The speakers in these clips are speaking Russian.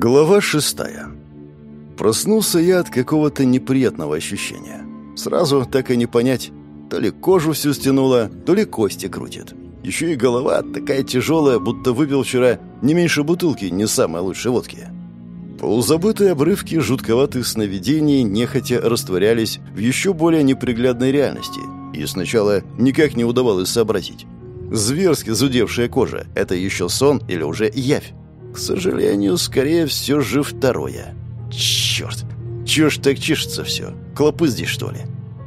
Глава шестая. Проснулся я от какого-то неприятного ощущения. Сразу так и не понять, то ли кожу всю стянуло, то ли кости крутит. Еще и голова такая тяжелая, будто выпил вчера не меньше бутылки не самой лучшей водки. Полузабытые обрывки жутковатых сновидений нехотя растворялись в еще более неприглядной реальности, и сначала никак не удавалось сообразить. Зверски зудевшая кожа — это еще сон или уже явь? К сожалению, скорее все же второе. Черт! Чего ж так чешется все? Клопы здесь, что ли?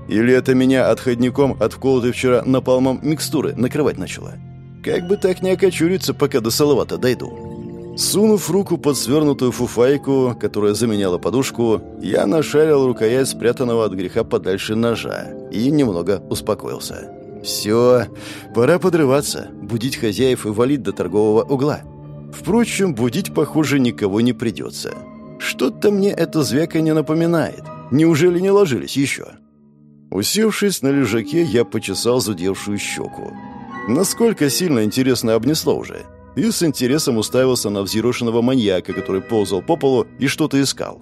Или это меня отходником от вколотой вчера напалмом микстуры накрывать начало? Как бы так не окочуриться, пока до Салавата дойду. Сунув руку под свернутую фуфайку, которая заменяла подушку, я нашарил рукоять спрятанного от греха подальше ножа и немного успокоился. «Все, пора подрываться, будить хозяев и валить до торгового угла». Впрочем, будить, похоже, никого не придется. Что-то мне это звяканье напоминает. Неужели не ложились еще? Усевшись на лежаке, я почесал зудевшую щеку. Насколько сильно интересно обнесло уже. И с интересом уставился на взъерошенного маньяка, который ползал по полу и что-то искал.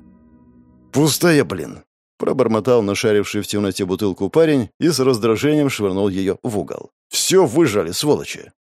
«Пустая, блин!» Пробормотал нашаривший в темноте бутылку парень и с раздражением швырнул ее в угол. «Все выжали, сволочи!»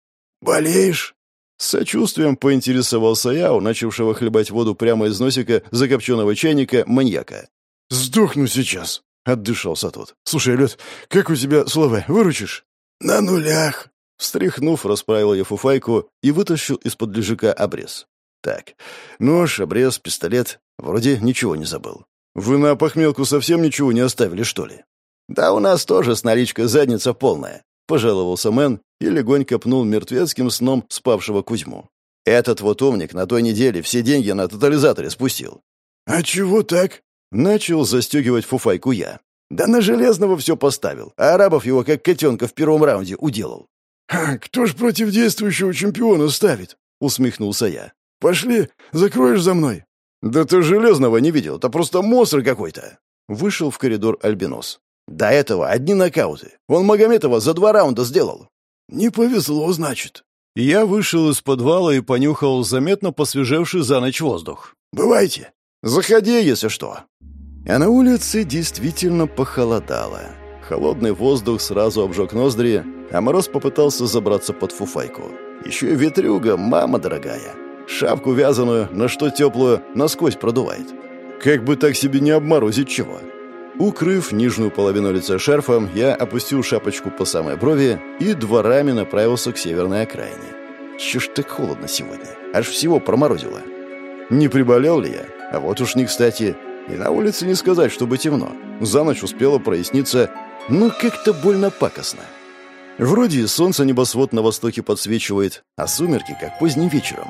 «Болеешь?» С сочувствием поинтересовался я у начавшего хлебать воду прямо из носика закопченного чайника маньяка. «Сдохну сейчас», — отдышался тот. «Слушай, Лед, как у тебя слова, выручишь?» «На нулях». Встряхнув, расправил я фуфайку и вытащил из-под лежака обрез. «Так, нож, обрез, пистолет. Вроде ничего не забыл. Вы на похмелку совсем ничего не оставили, что ли?» «Да у нас тоже с наличкой задница полная пожаловался Мэн и легонько пнул мертвецким сном спавшего Кузьму. «Этот вот умник на той неделе все деньги на тотализаторе спустил». «А чего так?» Начал застегивать фуфайку я. «Да на Железного все поставил, а арабов его как котенка в первом раунде уделал». «Кто ж против действующего чемпиона ставит?» — усмехнулся я. «Пошли, закроешь за мной». «Да ты Железного не видел, это просто монстр какой-то». Вышел в коридор Альбинос. До этого одни нокауты. Он Магометова за два раунда сделал. Не повезло, значит. Я вышел из подвала и понюхал заметно посвежевший за ночь воздух. «Бывайте. Заходи, если что». А на улице действительно похолодало. Холодный воздух сразу обжег ноздри, а мороз попытался забраться под фуфайку. Еще и ветрюга, мама дорогая. Шапку вязаную, на что теплую, насквозь продувает. Как бы так себе не обморозить чего. Укрыв нижнюю половину лица шарфом, я опустил шапочку по самой брови и дворами направился к северной окраине. Чё ж так холодно сегодня? Аж всего проморозило. Не приболел ли я? А вот уж не кстати. И на улице не сказать, чтобы темно. За ночь успело проясниться, но как-то больно пакостно. Вроде солнце небосвод на востоке подсвечивает, а сумерки как поздним вечером.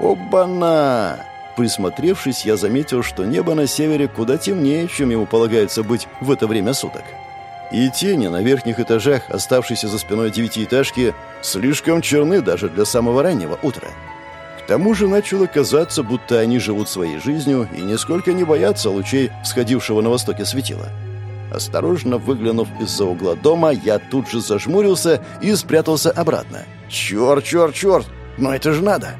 Оба-на! Присмотревшись, я заметил, что небо на севере куда темнее, чем ему полагается быть в это время суток. И тени на верхних этажах, оставшиеся за спиной девятиэтажки, слишком черны даже для самого раннего утра. К тому же начало казаться, будто они живут своей жизнью и нисколько не боятся лучей всходившего на востоке светила. Осторожно выглянув из-за угла дома, я тут же зажмурился и спрятался обратно. «Черт, черт, черт! Но это же надо!»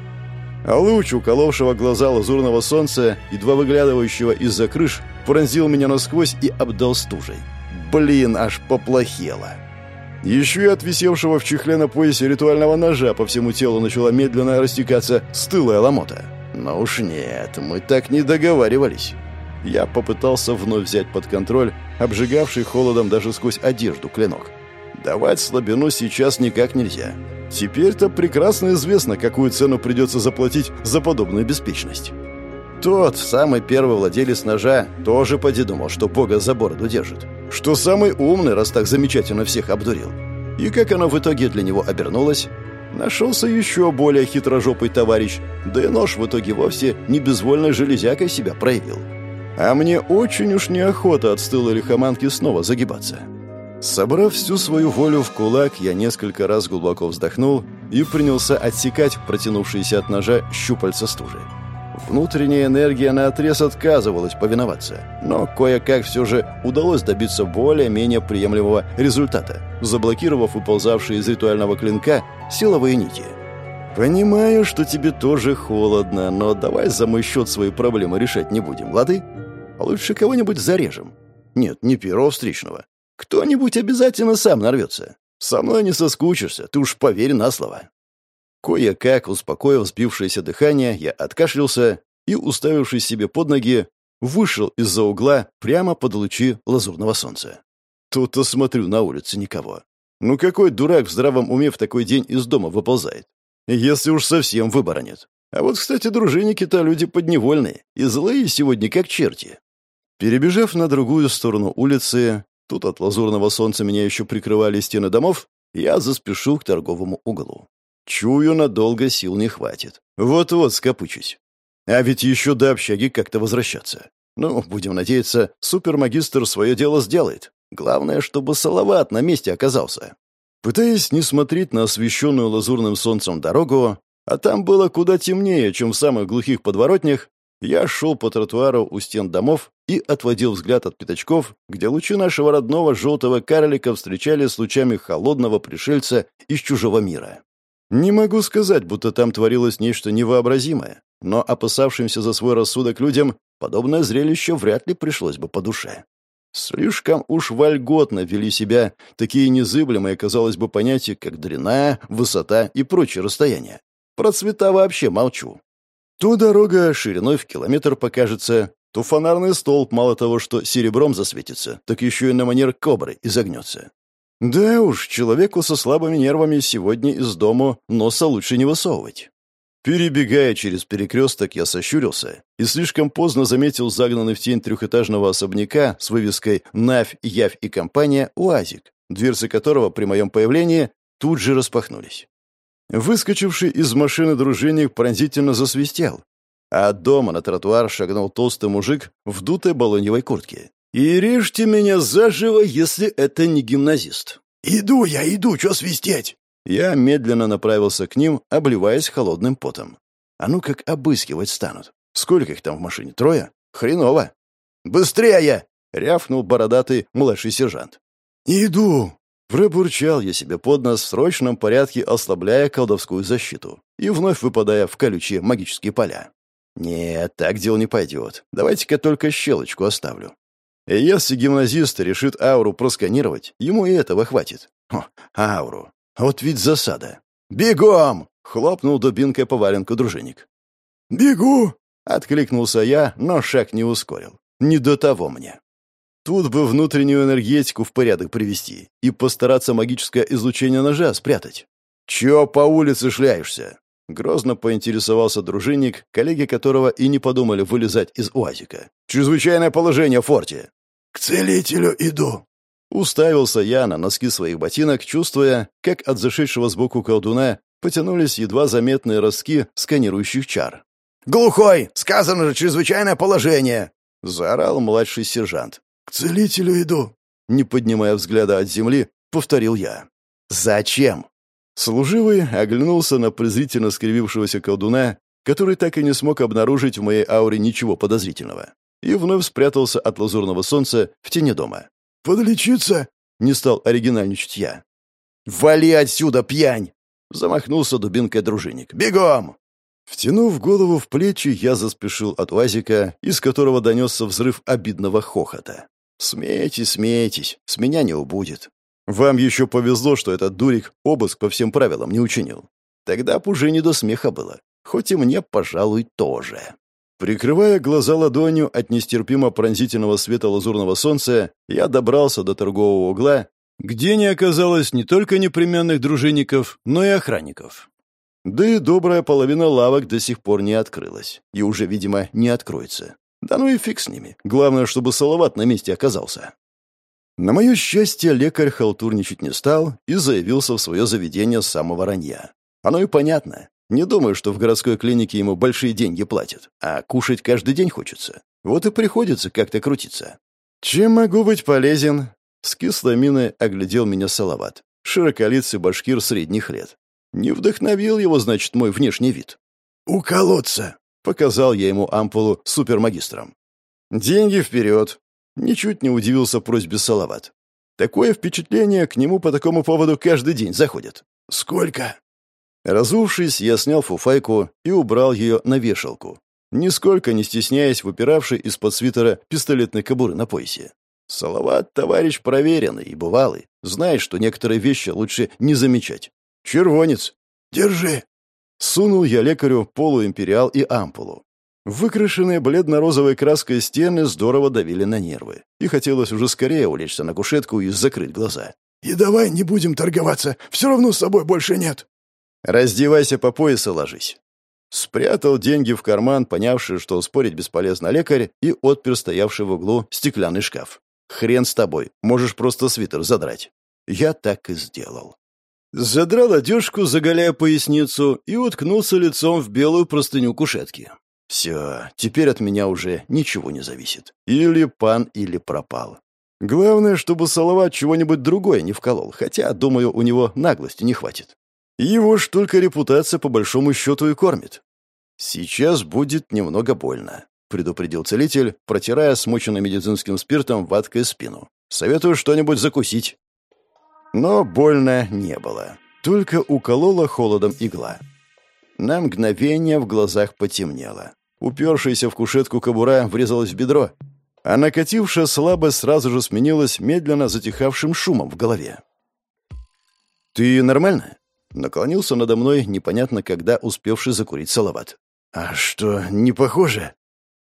А луч, уколовшего глаза лазурного солнца, едва выглядывающего из-за крыш, пронзил меня насквозь и обдал стужей. Блин, аж поплохело. Еще и от висевшего в чехле на поясе ритуального ножа по всему телу начала медленно растекаться стылая ломота. Но уж нет, мы так не договаривались. Я попытался вновь взять под контроль обжигавший холодом даже сквозь одежду клинок. Давать слабину сейчас никак нельзя. Теперь-то прекрасно известно, какую цену придется заплатить за подобную беспечность. Тот, самый первый владелец ножа, тоже поди думал, что бога за бороду держит. Что самый умный, раз так замечательно всех обдурил. И как оно в итоге для него обернулось? Нашелся еще более хитрожопый товарищ, да и нож в итоге вовсе не безвольной железякой себя проявил. А мне очень уж неохота от стылой лихоманки снова загибаться. Собрав всю свою волю в кулак, я несколько раз глубоко вздохнул и принялся отсекать протянувшиеся от ножа щупальца стужи. Внутренняя энергия наотрез отказывалась повиноваться, но кое-как все же удалось добиться более-менее приемлемого результата, заблокировав выползавшие из ритуального клинка силовые нити. «Понимаю, что тебе тоже холодно, но давай за мой счет свои проблемы решать не будем, лады? Лучше кого-нибудь зарежем. Нет, не первого встречного. Кто-нибудь обязательно сам нарвется. Со мной не соскучишься, ты уж поверь на слово». Кое-как, успокоив сбившееся дыхание, я откашлялся и, уставившись себе под ноги, вышел из-за угла прямо под лучи лазурного солнца. Тут-то смотрю, на улице никого. Ну какой дурак в здравом уме в такой день из дома выползает? Если уж совсем выбора нет. А вот, кстати, дружинники-то люди подневольные и злые сегодня как черти. Перебежав на другую сторону улицы, тут от лазурного солнца меня еще прикрывали стены домов, я заспешил к торговому углу. Чую, надолго сил не хватит. Вот-вот скопычусь. А ведь еще до общаги как-то возвращаться. Ну, будем надеяться, супермагистр свое дело сделает. Главное, чтобы Салават на месте оказался. Пытаясь не смотреть на освещенную лазурным солнцем дорогу, а там было куда темнее, чем в самых глухих подворотнях, я шел по тротуару у стен домов и отводил взгляд от пятачков, где лучи нашего родного желтого карлика встречали с лучами холодного пришельца из чужого мира. Не могу сказать, будто там творилось нечто невообразимое, но опасавшимся за свой рассудок людям подобное зрелище вряд ли пришлось бы по душе. Слишком уж вольготно вели себя такие незыблемые, казалось бы, понятия, как длина, высота и прочие расстояния. Про цвета вообще молчу. То дорога шириной в километр покажется, то фонарный столб мало того, что серебром засветится, так еще и на манер кобры изогнется. Да уж, человеку со слабыми нервами сегодня из дому носа лучше не высовывать. Перебегая через перекресток, я сощурился и слишком поздно заметил загнанный в тень трехэтажного особняка с вывеской «Навь, Явь и компания» УАЗик, дверцы которого при моем появлении тут же распахнулись. Выскочивший из машины дружинник пронзительно засвистел, а от дома на тротуар шагнул толстый мужик в дутой балоньевой куртке. «И режьте меня заживо, если это не гимназист». «Иду я, иду, чё свистеть?» Я медленно направился к ним, обливаясь холодным потом. А ну как обыскивать станут. Сколько их там в машине? Трое? Хреново. «Быстрее!» — рявкнул бородатый младший сержант. «Иду!» Пробурчал я себе под нос в срочном порядке, ослабляя колдовскую защиту и вновь выпадая в колючие магические поля. «Нет, так дело не пойдет. Давайте-ка только щелочку оставлю. Если гимназист решит ауру просканировать, ему и этого хватит. О, ауру. Вот ведь засада. «Бегом!» — хлопнул дубинкой по валенку дружинник. «Бегу!» — откликнулся я, но шаг не ускорил. Не до того мне. Тут бы внутреннюю энергетику в порядок привести и постараться магическое излучение ножа спрятать. «Чё по улице шляешься?» Грозно поинтересовался дружинник, коллеги которого и не подумали вылезать из УАЗика. «Чрезвычайное положение в форте!» «К целителю иду!» Уставился я на носки своих ботинок, чувствуя, как от зашедшего сбоку колдуна потянулись едва заметные ростки сканирующих чар. «Глухой! Сказано же, чрезвычайное положение!» — заорал младший сержант. «К целителю иду!» Не поднимая взгляда от земли, повторил я. «Зачем?» Служивый оглянулся на презрительно скривившегося колдуна, который так и не смог обнаружить в моей ауре ничего подозрительного, и вновь спрятался от лазурного солнца в тени дома. «Подлечиться?» — не стал оригинальничать я. «Вали отсюда, пьянь!» — замахнулся дубинкой дружинник. «Бегом!» Втянув голову в плечи, я заспешил от УАЗика, из которого донесся взрыв обидного хохота. «Смейтесь, смейтесь, с меня не убудет. Вам еще повезло, что этот дурик обыск по всем правилам не учинил. Тогда б уже не до смеха было, хоть и мне, пожалуй, тоже». Прикрывая глаза ладонью от нестерпимо пронзительного света лазурного солнца, я добрался до торгового угла, где не оказалось не только непременных дружинников, но и охранников. Да и добрая половина лавок до сих пор не открылась, и уже, видимо, не откроется. Да ну и фиг с ними. Главное, чтобы Салават на месте оказался. На мое счастье, лекарь халтурничать не стал и заявился в свое заведение с самого ранья. Оно и понятно. Не думаю, что в городской клинике ему большие деньги платят, а кушать каждый день хочется. Вот и приходится как-то крутиться. Чем могу быть полезен? С кислой миной оглядел меня Салават, широколицый башкир средних лет. Не вдохновил его, значит, мой внешний вид. «У колодца!» — показал я ему ампулу супермагистром. «Деньги вперед!» Ничуть не удивился просьбе Салават. Такое впечатление к нему по такому поводу каждый день заходит. «Сколько?» Разувшись, я снял фуфайку и убрал ее на вешалку, нисколько не стесняясь выпиравшей из-под свитера пистолетной кобуры на поясе. Салават — товарищ проверенный и бывалый, знает, что некоторые вещи лучше не замечать. Червонец. Держи. Сунул я лекарю полуимпериал и ампулу. Выкрашенные бледно-розовой краской стены здорово давили на нервы, и хотелось уже скорее улечься на кушетку и закрыть глаза. «И давай не будем торговаться, все равно с собой больше нет». «Раздевайся по пояс и ложись». Спрятал деньги в карман, понявший, что спорить бесполезно лекарь, и отпер стоявший в углу стеклянный шкаф. «Хрен с тобой, можешь просто свитер задрать». Я так и сделал. Задрал одежку, заголяя поясницу, и уткнулся лицом в белую простыню кушетки. Все, теперь от меня уже ничего не зависит. Или пан, или пропал. Главное, чтобы Салават чего-нибудь другое не вколол, хотя, думаю, у него наглости не хватит. Его ж только репутация по большому счету и кормит. Сейчас будет немного больно, предупредил целитель, протирая смоченным медицинским спиртом ваткой спину. Советую что-нибудь закусить. Но больно не было. Только уколола холодом игла. На мгновение в глазах потемнело. Упершаяся в кушетку кобура врезалась в бедро, а накатившая слабость сразу же сменилась медленно затихавшим шумом в голове. «Ты нормально?» Наклонился надо мной, непонятно когда успевший закурить салават. «А что, не похоже?»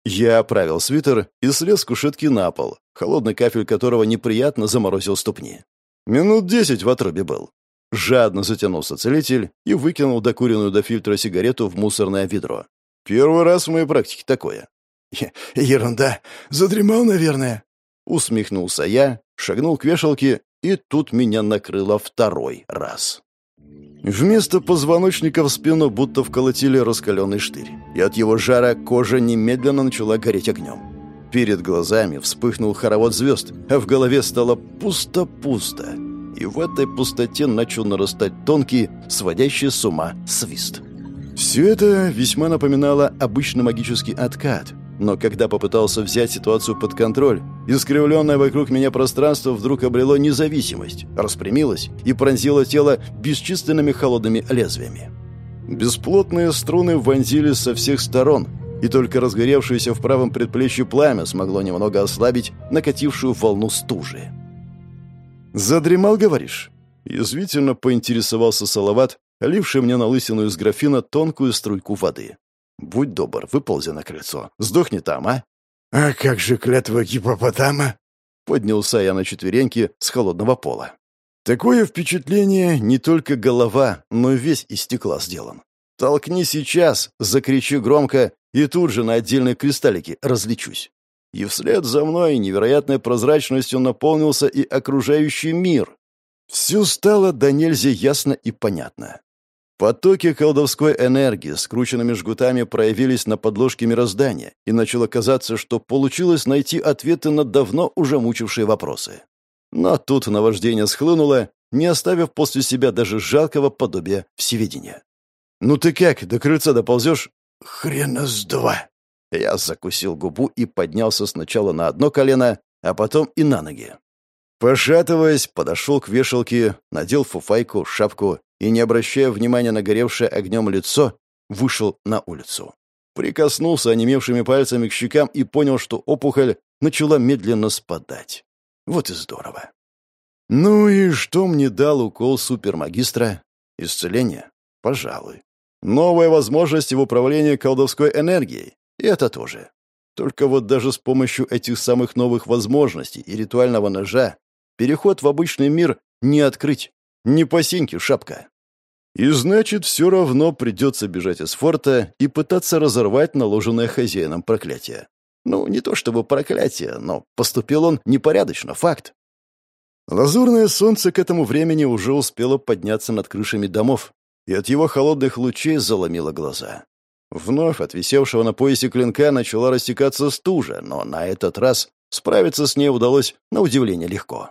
Я оправил свитер и слез кушетки на пол, холодный кафель которого неприятно заморозил ступни. Минут десять в отрубе был. Жадно затянулся целитель и выкинул докуренную до фильтра сигарету в мусорное ведро. Первый раз в моей практике такое. «Ерунда. Задремал, наверное». Усмехнулся я, шагнул к вешалке, и тут меня накрыло второй раз. Вместо позвоночника в спину будто вколотили раскаленный штырь, и от его жара кожа немедленно начала гореть огнем. Перед глазами вспыхнул хоровод звезд, а в голове стало пусто-пусто и в этой пустоте начал нарастать тонкий, сводящий с ума свист. Все это весьма напоминало обычный магический откат, но когда попытался взять ситуацию под контроль, искривленное вокруг меня пространство вдруг обрело независимость, распрямилось и пронзило тело бесчисленными холодными лезвиями. Бесплотные струны вонзились со всех сторон, и только разгоревшееся в правом предплечье пламя смогло немного ослабить накатившую волну стужи. «Задремал, говоришь?» Язвительно поинтересовался Салават, ливший мне на лысину из графина тонкую струйку воды. «Будь добр, выползи на крыльцо. Сдохни там, а?» «А как же клятва гипопотама?» Поднялся я на четвереньки с холодного пола. Такое впечатление не только голова, но и весь из стекла сделан. Толкни сейчас, закричи громко, и тут же на отдельные кристаллики различусь и вслед за мной невероятной прозрачностью наполнился и окружающий мир. Все стало до нельзя ясно и понятно. Потоки колдовской энергии скрученными жгутами проявились на подложке мироздания, и начало казаться, что получилось найти ответы на давно уже мучившие вопросы. Но тут наваждение схлынуло, не оставив после себя даже жалкого подобия всевидения. «Ну ты как, до крыльца доползешь?» «Хрена с два!» Я закусил губу и поднялся сначала на одно колено, а потом и на ноги. Пошатываясь, подошел к вешалке, надел фуфайку, шапку и, не обращая внимания на горевшее огнем лицо, вышел на улицу. Прикоснулся онемевшими пальцами к щекам и понял, что опухоль начала медленно спадать. Вот и здорово. Ну и что мне дал укол супермагистра? Исцеление? Пожалуй. Новая возможность в управлении колдовской энергией. И это тоже. Только вот даже с помощью этих самых новых возможностей и ритуального ножа переход в обычный мир не открыть. Не по синьке шапка. И значит, все равно придется бежать из форта и пытаться разорвать наложенное хозяином проклятие. Ну, не то чтобы проклятие, но поступил он непорядочно, факт. Лазурное солнце к этому времени уже успело подняться над крышами домов, и от его холодных лучей заломило глаза. Вновь от висевшего на поясе клинка начала растекаться стужа, но на этот раз справиться с ней удалось на удивление легко.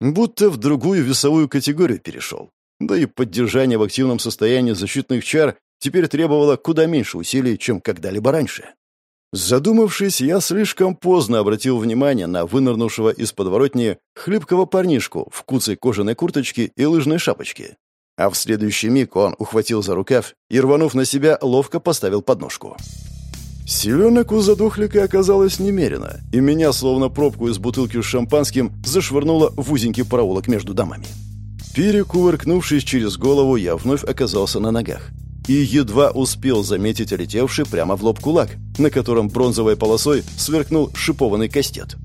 Будто в другую весовую категорию перешел. Да и поддержание в активном состоянии защитных чар теперь требовало куда меньше усилий, чем когда-либо раньше. Задумавшись, я слишком поздно обратил внимание на вынырнувшего из подворотни хлипкого парнишку в куцей кожаной курточке и лыжной шапочке. А в следующий миг он ухватил за рукав и, рванув на себя, ловко поставил подножку. Селенок у задохлика оказалось немерено, и меня, словно пробку из бутылки с шампанским, зашвырнуло в узенький проулок между домами. Перекувыркнувшись через голову, я вновь оказался на ногах. И едва успел заметить летевший прямо в лоб кулак, на котором бронзовой полосой сверкнул шипованный кастет.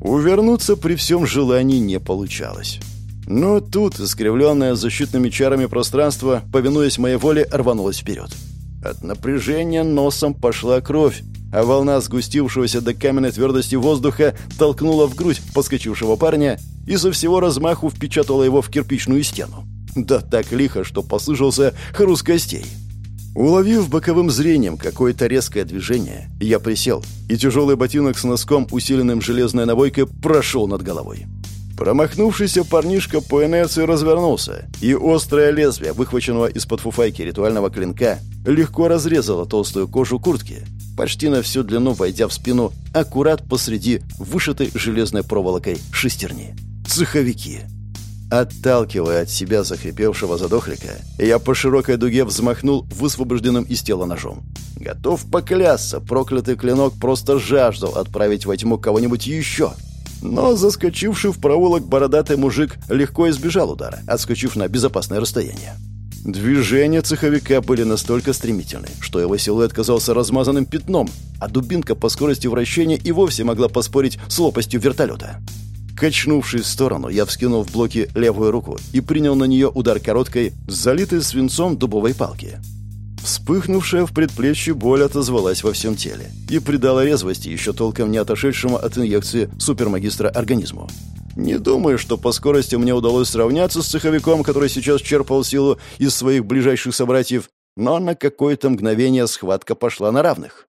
Увернуться при всем желании не получалось. Но тут, искривленное защитными чарами пространство, повинуясь моей воле, рванулось вперед. От напряжения носом пошла кровь, а волна сгустившегося до каменной твердости воздуха толкнула в грудь подскочившего парня и со всего размаху впечатала его в кирпичную стену. Да так лихо, что послышался хруст костей. Уловив боковым зрением какое-то резкое движение, я присел, и тяжелый ботинок с носком, усиленным железной набойкой, прошел над головой. Промахнувшийся парнишка по инерции развернулся, и острое лезвие, выхваченного из-под фуфайки ритуального клинка, легко разрезало толстую кожу куртки, почти на всю длину войдя в спину, аккурат посреди вышитой железной проволокой шестерни. Цеховики. Отталкивая от себя захрипевшего задохлика, я по широкой дуге взмахнул высвобожденным из тела ножом. Готов поклясться, проклятый клинок просто жаждал отправить во тьму кого-нибудь еще — но заскочивший в проволок бородатый мужик легко избежал удара, отскочив на безопасное расстояние. Движения цеховика были настолько стремительны, что его силуэт казался размазанным пятном, а дубинка по скорости вращения и вовсе могла поспорить с лопастью вертолета. Качнувшись в сторону, я вскинул в блоки левую руку и принял на нее удар короткой, залитой свинцом дубовой палки. Вспыхнувшая в предплечье боль отозвалась во всем теле и придала резвости еще толком не отошедшему от инъекции супермагистра организму. Не думаю, что по скорости мне удалось сравняться с цеховиком, который сейчас черпал силу из своих ближайших собратьев, но на какое-то мгновение схватка пошла на равных.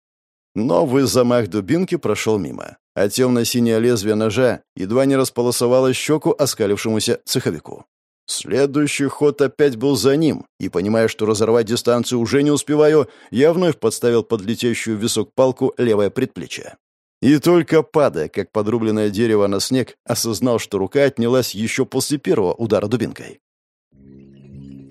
Новый замах дубинки прошел мимо, а темно-синее лезвие ножа едва не располосовало щеку оскалившемуся цеховику. Следующий ход опять был за ним, и, понимая, что разорвать дистанцию уже не успеваю, я вновь подставил под летящую в висок палку левое предплечье. И только падая, как подрубленное дерево на снег, осознал, что рука отнялась еще после первого удара дубинкой.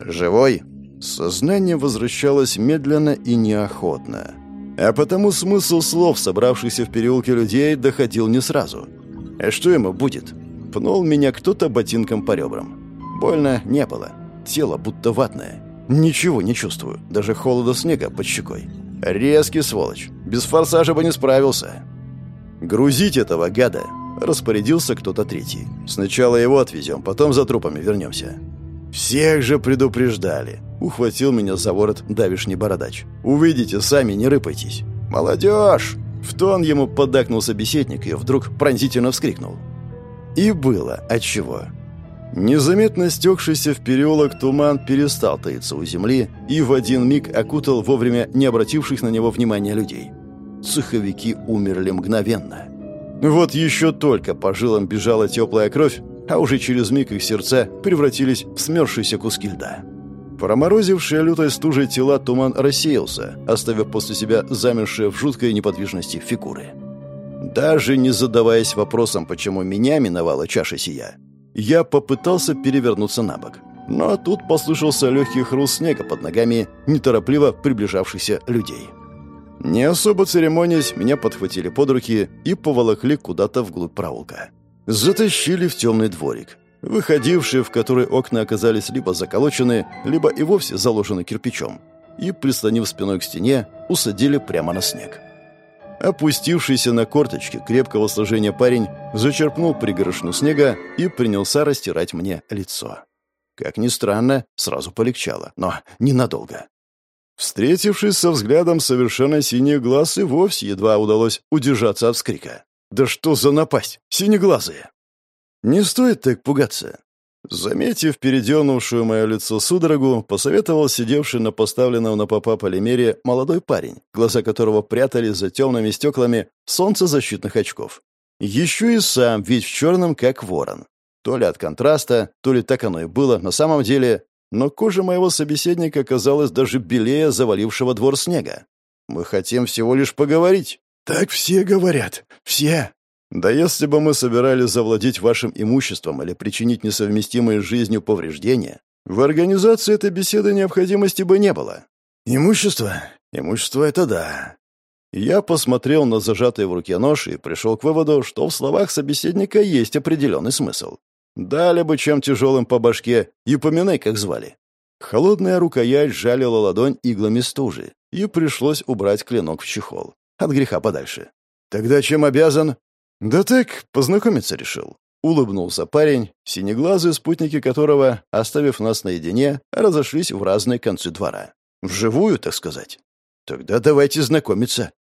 «Живой?» Сознание возвращалось медленно и неохотно. А потому смысл слов, собравшихся в переулке людей, доходил не сразу. «А что ему будет?» Пнул меня кто-то ботинком по ребрам. Больно не было. Тело будто ватное. Ничего не чувствую. Даже холода снега под щекой. Резкий сволочь. Без форсажа бы не справился. «Грузить этого гада!» Распорядился кто-то третий. «Сначала его отвезем, потом за трупами вернемся». «Всех же предупреждали!» Ухватил меня за ворот давишний бородач. «Увидите, сами не рыпайтесь!» «Молодежь!» В тон ему поддакнул собеседник и вдруг пронзительно вскрикнул. И было отчего. Незаметно стекшийся в переулок туман перестал таиться у земли и в один миг окутал вовремя не обративших на него внимания людей. Цеховики умерли мгновенно. Вот еще только по жилам бежала теплая кровь, а уже через миг их сердца превратились в смерзшиеся куски льда. Проморозившие лютой стужей тела туман рассеялся, оставив после себя замершие в жуткой неподвижности фигуры. Даже не задаваясь вопросом, почему меня миновала чаша сия, я попытался перевернуться на бок. Но тут послышался легкий хруст снега под ногами неторопливо приближавшихся людей. Не особо церемонясь, меня подхватили под руки и поволокли куда-то вглубь проулка. Затащили в темный дворик, выходившие в который окна оказались либо заколочены, либо и вовсе заложены кирпичом, и, прислонив спиной к стене, усадили прямо на снег. Опустившийся на корточки крепкого сложения парень зачерпнул пригоршню снега и принялся растирать мне лицо. Как ни странно, сразу полегчало, но ненадолго. Встретившись со взглядом совершенно синих глаз, и вовсе едва удалось удержаться от вскрика. «Да что за напасть! Синеглазые!» «Не стоит так пугаться. Заметив передернувшую мое лицо судорогу, посоветовал сидевший на поставленном на попа полимере молодой парень, глаза которого прятали за темными стеклами солнцезащитных очков. Еще и сам ведь в черном, как ворон. То ли от контраста, то ли так оно и было на самом деле, но кожа моего собеседника казалась даже белее завалившего двор снега. «Мы хотим всего лишь поговорить». «Так все говорят. Все», да если бы мы собирались завладеть вашим имуществом или причинить несовместимые с жизнью повреждения, В организации этой беседы необходимости бы не было. Имущество? Имущество — это да. Я посмотрел на зажатый в руке нож и пришел к выводу, что в словах собеседника есть определенный смысл. Дали бы чем тяжелым по башке, и поминай, как звали. Холодная рукоять жалила ладонь иглами стужи, и пришлось убрать клинок в чехол. От греха подальше. «Тогда чем обязан?» «Да так, познакомиться решил». Улыбнулся парень, синеглазые спутники которого, оставив нас наедине, разошлись в разные концы двора. Вживую, так сказать. «Тогда давайте знакомиться».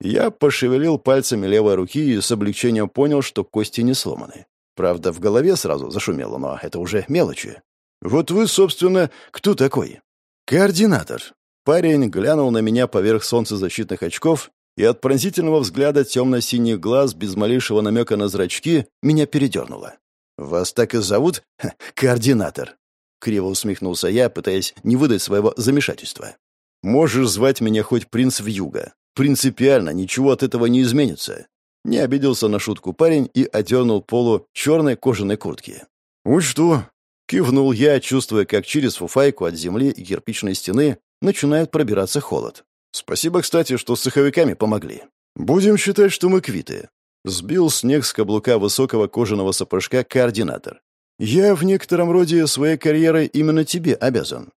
Я пошевелил пальцами левой руки и с облегчением понял, что кости не сломаны. Правда, в голове сразу зашумело, но это уже мелочи. «Вот вы, собственно, кто такой?» «Координатор». Парень глянул на меня поверх солнцезащитных очков и от пронзительного взгляда темно-синих глаз без малейшего намека на зрачки меня передернуло. «Вас так и зовут? Ха, координатор!» Криво усмехнулся я, пытаясь не выдать своего замешательства. «Можешь звать меня хоть принц Вьюга. Принципиально ничего от этого не изменится». Не обиделся на шутку парень и одернул полу черной кожаной куртки. «Учту!» — кивнул я, чувствуя, как через фуфайку от земли и кирпичной стены начинает пробираться холод. Спасибо, кстати, что с цеховиками помогли. Будем считать, что мы квиты. Сбил снег с каблука высокого кожаного сапожка координатор. Я в некотором роде своей карьерой именно тебе обязан.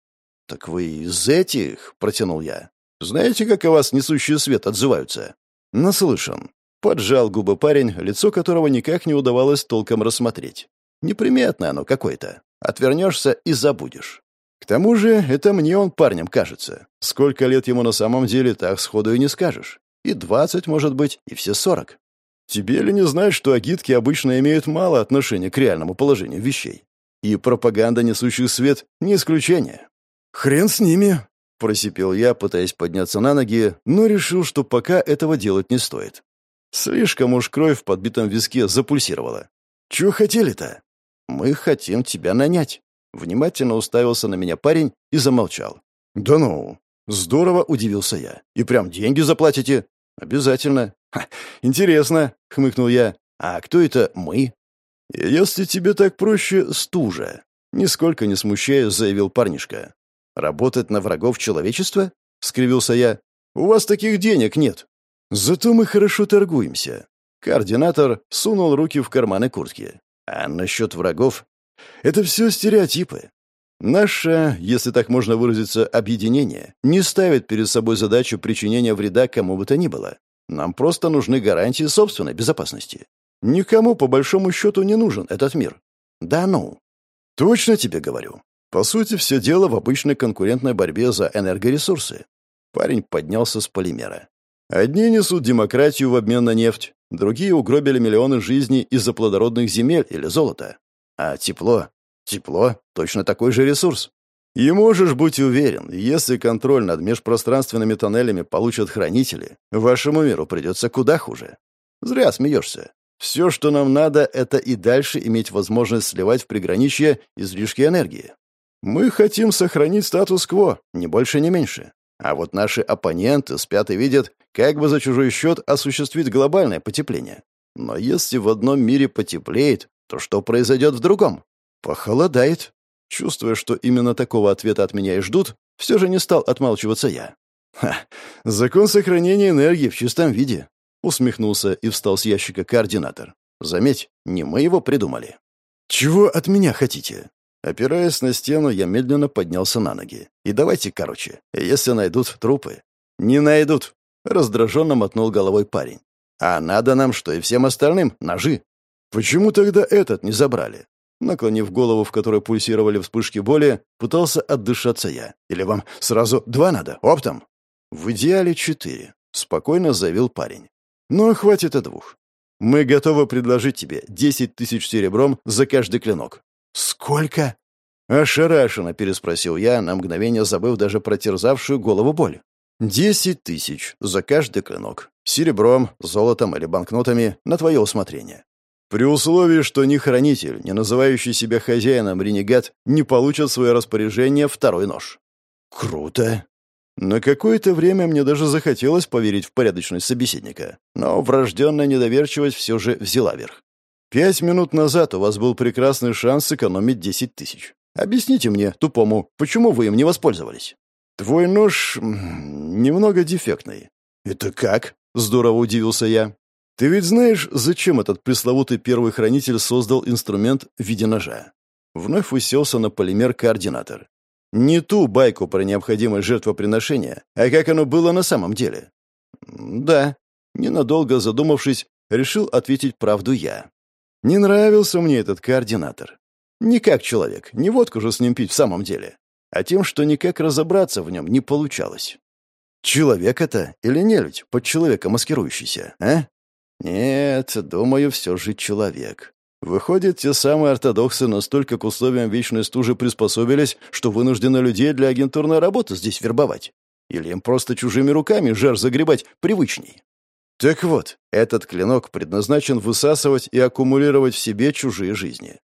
Так вы из этих, протянул я. Знаете, как о вас несущие свет отзываются? Наслышан. Поджал губы парень, лицо которого никак не удавалось толком рассмотреть. Неприметное оно какое-то. Отвернешься и забудешь. К тому же это мне он парнем кажется. Сколько лет ему на самом деле, так сходу и не скажешь. И двадцать, может быть, и все сорок. Тебе ли не знать, что агитки обычно имеют мало отношения к реальному положению вещей? И пропаганда, несущих свет, не исключение. «Хрен с ними!» — просипел я, пытаясь подняться на ноги, но решил, что пока этого делать не стоит. Слишком уж кровь в подбитом виске запульсировала. «Чего хотели-то?» «Мы хотим тебя нанять». Внимательно уставился на меня парень и замолчал. «Да ну!» «Здорово!» — удивился я. «И прям деньги заплатите?» «Обязательно». Ха, «Интересно!» — хмыкнул я. «А кто это мы?» «Если тебе так проще, стужа!» Нисколько не смущаясь, заявил парнишка. «Работать на врагов человечества?» — скривился я. «У вас таких денег нет». «Зато мы хорошо торгуемся». Координатор сунул руки в карманы куртки. «А насчет врагов это все стереотипы. Наше, если так можно выразиться, объединение не ставит перед собой задачу причинения вреда кому бы то ни было. Нам просто нужны гарантии собственной безопасности. Никому, по большому счету, не нужен этот мир. Да ну. Точно тебе говорю. По сути, все дело в обычной конкурентной борьбе за энергоресурсы. Парень поднялся с полимера. Одни несут демократию в обмен на нефть, другие угробили миллионы жизней из-за плодородных земель или золота. А тепло? Тепло — точно такой же ресурс. И можешь быть уверен, если контроль над межпространственными тоннелями получат хранители, вашему миру придется куда хуже. Зря смеешься. Все, что нам надо, это и дальше иметь возможность сливать в приграничье излишки энергии. Мы хотим сохранить статус-кво, ни больше, ни меньше. А вот наши оппоненты спят и видят, как бы за чужой счет осуществить глобальное потепление. Но если в одном мире потеплеет, то что произойдет в другом? Похолодает. Чувствуя, что именно такого ответа от меня и ждут, все же не стал отмалчиваться я. «Ха! Закон сохранения энергии в чистом виде!» Усмехнулся и встал с ящика координатор. «Заметь, не мы его придумали». «Чего от меня хотите?» Опираясь на стену, я медленно поднялся на ноги. «И давайте короче, если найдут трупы». «Не найдут», — раздраженно мотнул головой парень. «А надо нам, что и всем остальным, ножи. «Почему тогда этот не забрали?» Наклонив голову, в которой пульсировали вспышки боли, пытался отдышаться я. «Или вам сразу два надо, оптом?» «В идеале четыре», — спокойно заявил парень. «Но хватит и двух. Мы готовы предложить тебе десять тысяч серебром за каждый клинок». «Сколько?» Ошарашенно переспросил я, на мгновение забыв даже про терзавшую голову боль. «Десять тысяч за каждый клинок. Серебром, золотом или банкнотами на твое усмотрение. При условии, что ни хранитель, ни называющий себя хозяином ренегат не получат свое распоряжение второй нож. Круто. На какое-то время мне даже захотелось поверить в порядочность собеседника, но врожденная недоверчивость все же взяла верх. Пять минут назад у вас был прекрасный шанс сэкономить десять тысяч. Объясните мне, тупому, почему вы им не воспользовались? Твой нож немного дефектный. Это как? Здорово удивился я. Ты ведь знаешь, зачем этот пресловутый первый хранитель создал инструмент в виде ножа? Вновь уселся на полимер-координатор. Не ту байку про необходимое жертвоприношение, а как оно было на самом деле. Да, ненадолго задумавшись, решил ответить правду я. Не нравился мне этот координатор. Не как человек, не водку же с ним пить в самом деле, а тем, что никак разобраться в нем не получалось. Человек это или нелюдь, под человека маскирующийся, а? Нет, думаю, все же человек. Выходит, те самые ортодоксы настолько к условиям вечной стужи приспособились, что вынуждены людей для агентурной работы здесь вербовать. Или им просто чужими руками жар загребать привычней. Так вот, этот клинок предназначен высасывать и аккумулировать в себе чужие жизни.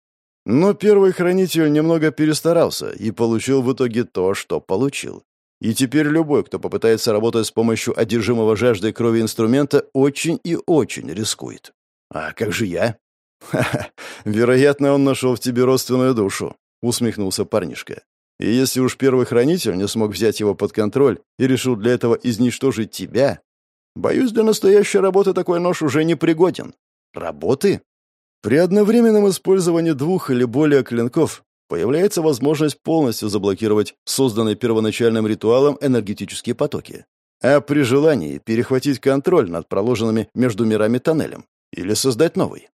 Но первый хранитель немного перестарался и получил в итоге то, что получил. И теперь любой, кто попытается работать с помощью одержимого жаждой крови инструмента, очень и очень рискует. А как же я? «Ха-ха, вероятно, он нашел в тебе родственную душу», — усмехнулся парнишка. «И если уж первый хранитель не смог взять его под контроль и решил для этого изничтожить тебя, боюсь, для настоящей работы такой нож уже не пригоден». «Работы?» При одновременном использовании двух или более клинков появляется возможность полностью заблокировать созданные первоначальным ритуалом энергетические потоки, а при желании перехватить контроль над проложенными между мирами тоннелем или создать новый.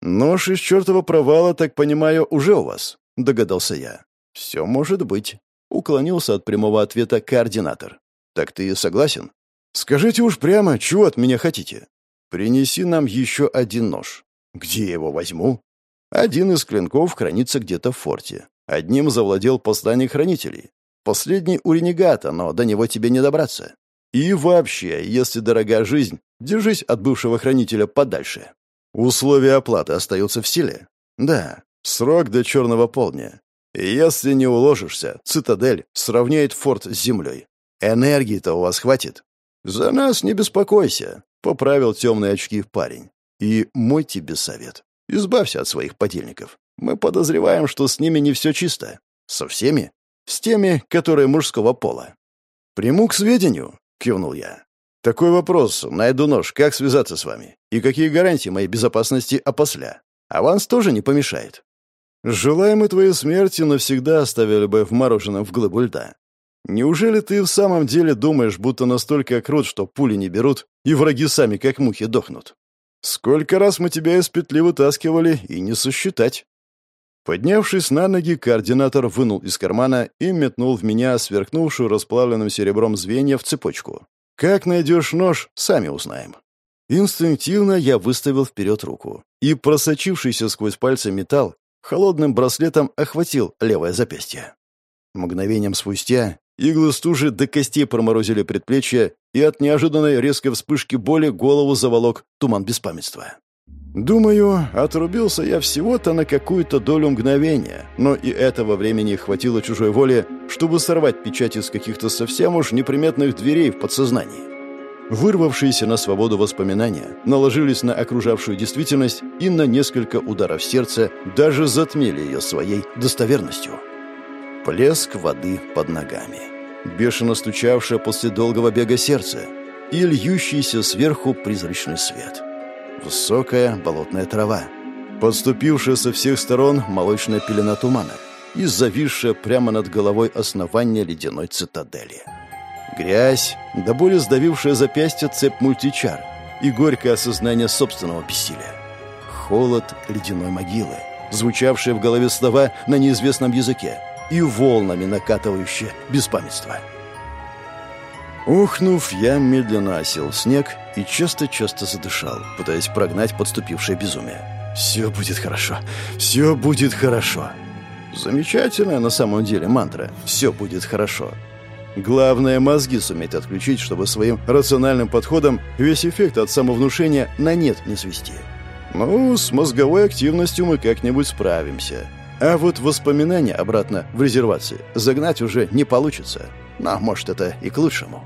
«Нож из чертова провала, так понимаю, уже у вас», — догадался я. «Все может быть», — уклонился от прямого ответа координатор. «Так ты согласен?» «Скажите уж прямо, чего от меня хотите?» «Принеси нам еще один нож». «Где я его возьму?» «Один из клинков хранится где-то в форте. Одним завладел посланник хранителей. Последний у ренегата, но до него тебе не добраться. И вообще, если дорога жизнь, держись от бывшего хранителя подальше». Условия оплаты остаются в силе? Да. Срок до черного полдня. Если не уложишься, цитадель сравняет форт с землей. Энергии-то у вас хватит. За нас не беспокойся, поправил темные очки парень. И мой тебе совет. Избавься от своих подельников. Мы подозреваем, что с ними не все чисто. Со всеми? С теми, которые мужского пола. «Приму к сведению», — кивнул я. «Такой вопрос. Найду нож. Как связаться с вами? И какие гарантии моей безопасности опосля? Аванс тоже не помешает». «Желаемый твоей смерти навсегда оставили бы вмороженном в глыбу льда. Неужели ты в самом деле думаешь, будто настолько крут, что пули не берут, и враги сами как мухи дохнут? Сколько раз мы тебя из петли вытаскивали, и не сосчитать». Поднявшись на ноги, координатор вынул из кармана и метнул в меня сверкнувшую расплавленным серебром звенья в цепочку. Как найдешь нож, сами узнаем. Инстинктивно я выставил вперед руку, и просочившийся сквозь пальцы металл холодным браслетом охватил левое запястье. Мгновением спустя иглы стужи до костей проморозили предплечье, и от неожиданной резкой вспышки боли голову заволок туман беспамятства. Думаю, отрубился я всего-то на какую-то долю мгновения, но и этого времени хватило чужой воли, чтобы сорвать печать из каких-то совсем уж неприметных дверей в подсознании. Вырвавшиеся на свободу воспоминания наложились на окружавшую действительность и на несколько ударов сердца даже затмили ее своей достоверностью. Плеск воды под ногами, бешено стучавшее после долгого бега сердце и льющийся сверху призрачный свет — Высокая болотная трава. Подступившая со всех сторон молочная пелена тумана и зависшая прямо над головой основание ледяной цитадели. Грязь, до боли сдавившая запястье цепь мультичар и горькое осознание собственного бессилия. Холод ледяной могилы, звучавшие в голове слова на неизвестном языке и волнами накатывающее беспамятство. Ухнув, я медленно осел снег и часто-часто задышал, пытаясь прогнать подступившее безумие. «Все будет хорошо. Все будет хорошо». Замечательная на самом деле мантра «Все будет хорошо». Главное, мозги суметь отключить, чтобы своим рациональным подходом весь эффект от самовнушения на нет не свести. Ну, с мозговой активностью мы как-нибудь справимся. А вот воспоминания обратно в резервации загнать уже не получится. Но, может, это и к лучшему.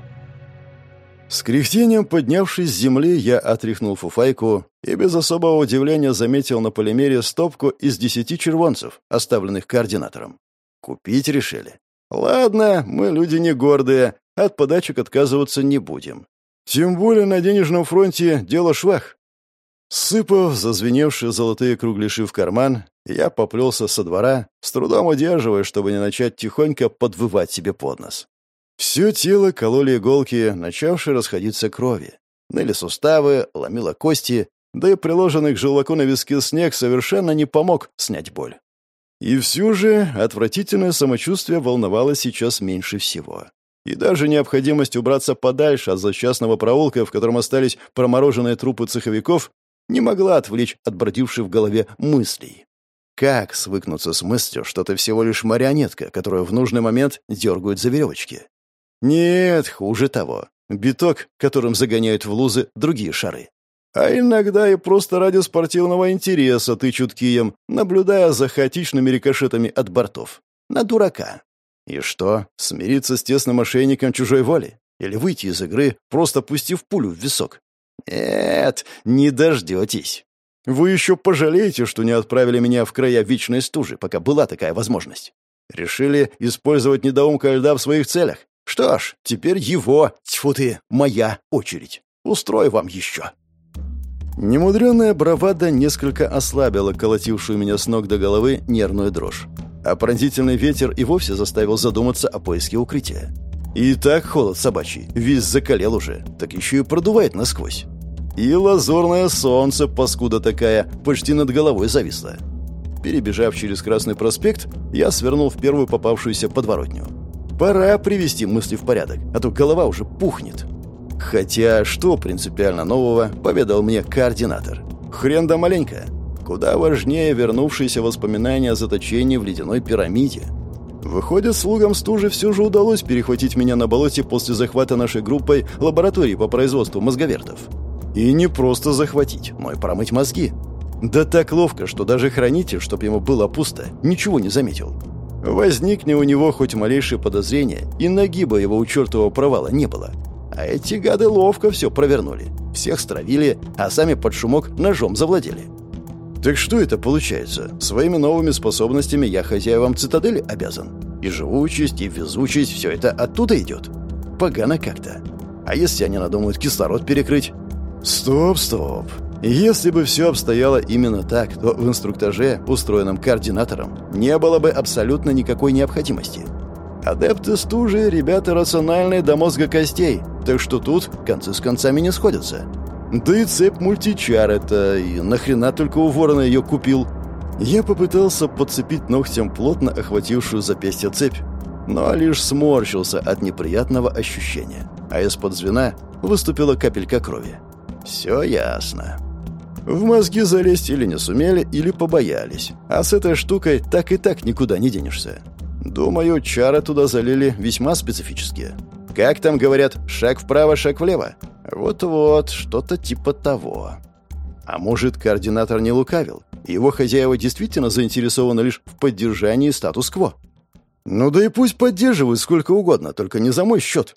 С кряхтением поднявшись с земли, я отряхнул фуфайку и без особого удивления заметил на полимере стопку из десяти червонцев, оставленных координатором. Купить решили. Ладно, мы люди не гордые, от подачек отказываться не будем. Тем более на денежном фронте дело швах. Сыпав зазвеневшие золотые кругляши в карман, я поплелся со двора, с трудом удерживая, чтобы не начать тихонько подвывать себе под нос. Все тело кололи иголки, начавшие расходиться крови. Ныли суставы, ломило кости, да и приложенный к желваку на виске снег совершенно не помог снять боль. И все же отвратительное самочувствие волновало сейчас меньше всего. И даже необходимость убраться подальше от злосчастного проулка, в котором остались промороженные трупы цеховиков, не могла отвлечь от бродившей в голове мыслей. Как свыкнуться с мыслью, что ты всего лишь марионетка, которую в нужный момент дергают за веревочки? Нет, хуже того. Биток, которым загоняют в лузы другие шары. А иногда и просто ради спортивного интереса тычут кием, наблюдая за хаотичными рикошетами от бортов. На дурака. И что, смириться с тесным мошенником чужой воли? Или выйти из игры, просто пустив пулю в висок? Нет, не дождетесь. Вы еще пожалеете, что не отправили меня в края вечной стужи, пока была такая возможность. Решили использовать недоумка льда в своих целях? Что ж, теперь его, тьфу ты, моя очередь. Устрою вам еще. Немудренная бравада несколько ослабила колотившую меня с ног до головы нервную дрожь. А пронзительный ветер и вовсе заставил задуматься о поиске укрытия. И так холод собачий, весь закалел уже, так еще и продувает насквозь. И лазурное солнце, паскуда такая, почти над головой зависло. Перебежав через Красный проспект, я свернул в первую попавшуюся подворотню. Пора привести мысли в порядок, а то голова уже пухнет. Хотя, что принципиально нового, поведал мне координатор. Хрен да маленько. Куда важнее вернувшиеся воспоминания о заточении в ледяной пирамиде – Выходит, слугам стужи все же удалось перехватить меня на болоте после захвата нашей группой лаборатории по производству мозговертов. И не просто захватить, но и промыть мозги. Да так ловко, что даже хранитель, чтоб ему было пусто, ничего не заметил. Возникне у него хоть малейшее подозрение, и нагиба его у чертового провала не было. А эти гады ловко все провернули. Всех стравили, а сами под шумок ножом завладели. Так что это получается? Своими новыми способностями я хозяевам цитадели обязан. И живучесть, и везучесть — все это оттуда идет. Погано как-то. А если они надумают кислород перекрыть? Стоп, стоп. Если бы все обстояло именно так, то в инструктаже, устроенном координатором, не было бы абсолютно никакой необходимости. Адепты стужи — ребята рациональные до мозга костей, так что тут концы с концами не сходятся. Да и цепь мультичар это, и нахрена только у ворона ее купил? Я попытался подцепить ногтем плотно охватившую запястье цепь, но лишь сморщился от неприятного ощущения, а из-под звена выступила капелька крови. Все ясно. В мозги залезть или не сумели, или побоялись. А с этой штукой так и так никуда не денешься. Думаю, чары туда залили весьма специфические. Как там говорят, шаг вправо, шаг влево? Вот-вот, что-то типа того. А может, координатор не лукавил? Его хозяева действительно заинтересованы лишь в поддержании статус-кво? Ну да и пусть поддерживают сколько угодно, только не за мой счет.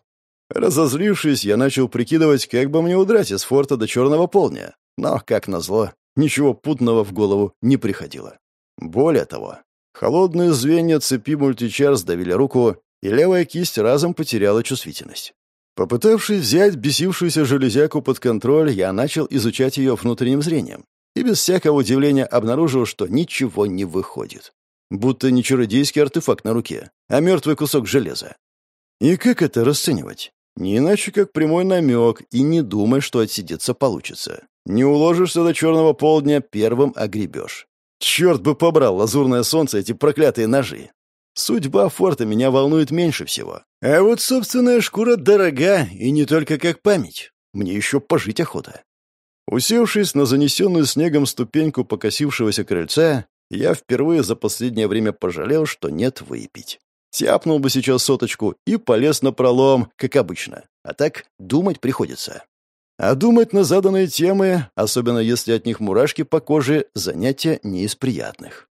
Разозлившись, я начал прикидывать, как бы мне удрать из форта до черного полдня. Но, как назло, ничего путного в голову не приходило. Более того, холодные звенья цепи мультичар сдавили руку, и левая кисть разом потеряла чувствительность. Попытавшись взять бесившуюся железяку под контроль, я начал изучать ее внутренним зрением. И без всякого удивления обнаружил, что ничего не выходит. Будто не чародейский артефакт на руке, а мертвый кусок железа. И как это расценивать? Не иначе, как прямой намек, и не думай, что отсидеться получится. Не уложишься до черного полдня, первым огребешь. Черт бы побрал лазурное солнце эти проклятые ножи. Судьба форта меня волнует меньше всего. А вот собственная шкура дорога, и не только как память. Мне еще пожить охота. Усевшись на занесенную снегом ступеньку покосившегося крыльца, я впервые за последнее время пожалел, что нет выпить. Тяпнул бы сейчас соточку и полез на пролом, как обычно. А так думать приходится. А думать на заданные темы, особенно если от них мурашки по коже, занятие не из приятных.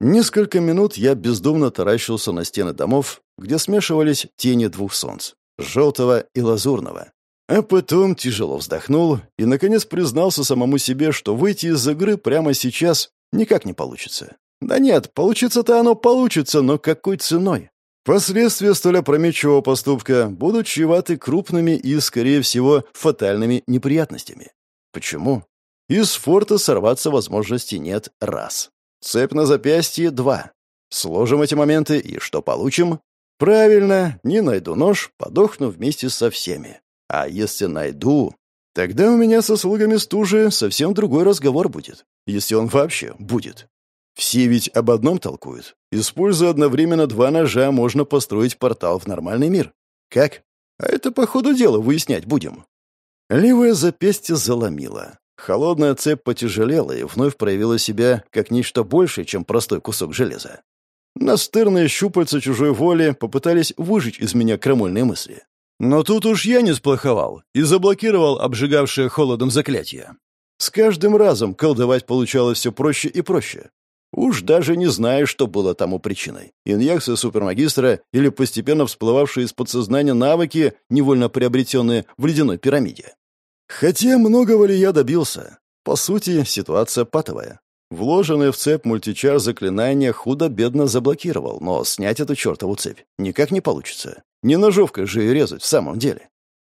Несколько минут я бездумно таращился на стены домов, где смешивались тени двух солнц — желтого и лазурного. А потом тяжело вздохнул и, наконец, признался самому себе, что выйти из игры прямо сейчас никак не получится. Да нет, получится-то оно получится, но какой ценой? Последствия столь опрометчивого поступка будут чреваты крупными и, скорее всего, фатальными неприятностями. Почему? Из форта сорваться возможности нет — раз. Цепь на запястье — два. Сложим эти моменты, и что получим? Правильно, не найду нож, подохну вместе со всеми. А если найду, тогда у меня со слугами стужи совсем другой разговор будет, если он вообще будет. Все ведь об одном толкуют. Используя одновременно два ножа, можно построить портал в нормальный мир. Как? А это по ходу дела выяснять будем. Левое запястье заломило. Холодная цепь потяжелела и вновь проявила себя как нечто большее, чем простой кусок железа. Настырные щупальца чужой воли попытались выжечь из меня крамольные мысли. Но тут уж я не сплоховал и заблокировал обжигавшее холодом заклятие. С каждым разом колдовать получалось все проще и проще. Уж даже не знаю, что было тому причиной. Инъекция супермагистра или постепенно всплывавшие из подсознания навыки, невольно приобретенные в ледяной пирамиде. Хотя многого ли я добился? По сути, ситуация патовая. Вложенный в цепь мультичар заклинания худо-бедно заблокировал, но снять эту чертову цепь никак не получится. Не ножовкой же и резать в самом деле.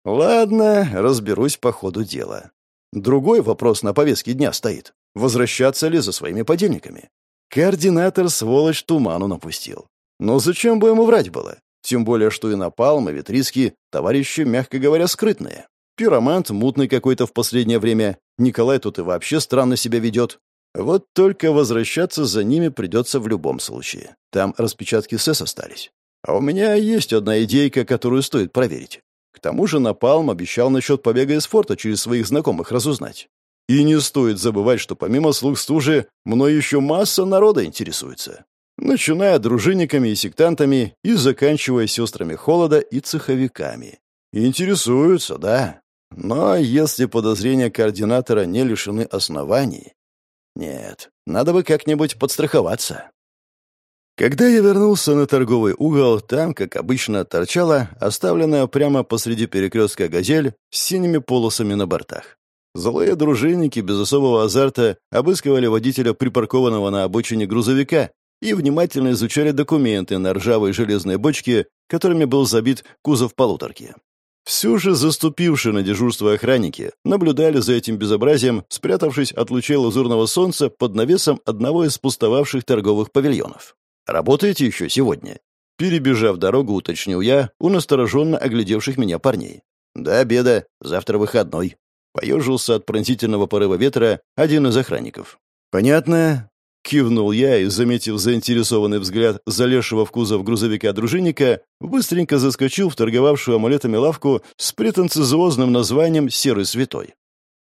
Ладно, разберусь по ходу дела. Другой вопрос на повестке дня стоит. Возвращаться ли за своими подельниками? Координатор, сволочь, туману напустил. Но зачем бы ему врать было? Тем более, что и Напалм, и Витриски товарищи, мягко говоря, скрытные. Пиромант мутный какой-то в последнее время. Николай тут и вообще странно себя ведет. Вот только возвращаться за ними придется в любом случае. Там распечатки СЭС остались. А у меня есть одна идейка, которую стоит проверить. К тому же Напалм обещал насчет побега из форта через своих знакомых разузнать. И не стоит забывать, что помимо слуг стужи, мной еще масса народа интересуется. Начиная дружинниками и сектантами и заканчивая сестрами холода и цеховиками. Интересуются, да. Но если подозрения координатора не лишены оснований... Нет, надо бы как-нибудь подстраховаться. Когда я вернулся на торговый угол, там, как обычно, торчала оставленная прямо посреди перекрестка газель с синими полосами на бортах. Злые дружинники без особого азарта обыскивали водителя припаркованного на обочине грузовика и внимательно изучали документы на ржавой железной бочке, которыми был забит кузов полуторки. Все же заступившие на дежурство охранники наблюдали за этим безобразием, спрятавшись от лучей лазурного солнца под навесом одного из пустовавших торговых павильонов. «Работаете еще сегодня?» Перебежав дорогу, уточнил я у настороженно оглядевших меня парней. «До обеда. Завтра выходной». Поежился от пронзительного порыва ветра один из охранников. «Понятно?» — кивнул я и, заметив заинтересованный взгляд залезшего в кузов грузовика дружинника, быстренько заскочил в торговавшую амулетами лавку с претенциозным названием «Серый святой».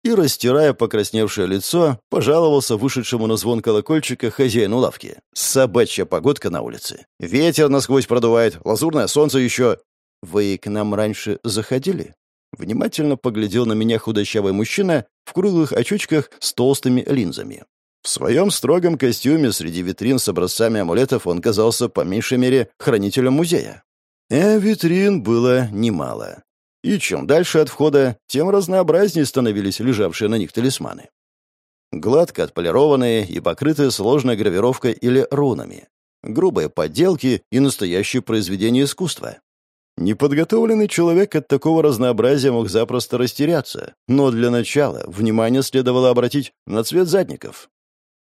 И, растирая покрасневшее лицо, пожаловался вышедшему на звон колокольчика хозяину лавки. «Собачья погодка на улице. Ветер насквозь продувает, лазурное солнце еще...» «Вы к нам раньше заходили?» Внимательно поглядел на меня худощавый мужчина в круглых очочках с толстыми линзами. В своем строгом костюме среди витрин с образцами амулетов он казался, по меньшей мере, хранителем музея. А витрин было немало. И чем дальше от входа, тем разнообразнее становились лежавшие на них талисманы. Гладко отполированные и покрытые сложной гравировкой или рунами. Грубые подделки и настоящие произведения искусства. Неподготовленный человек от такого разнообразия мог запросто растеряться, но для начала внимание следовало обратить на цвет задников.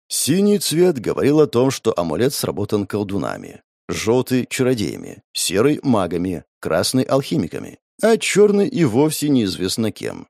Синий цвет говорил о том, что амулет сработан колдунами, желтый — чародеями, серый — магами, красный — алхимиками, а черный и вовсе неизвестно кем.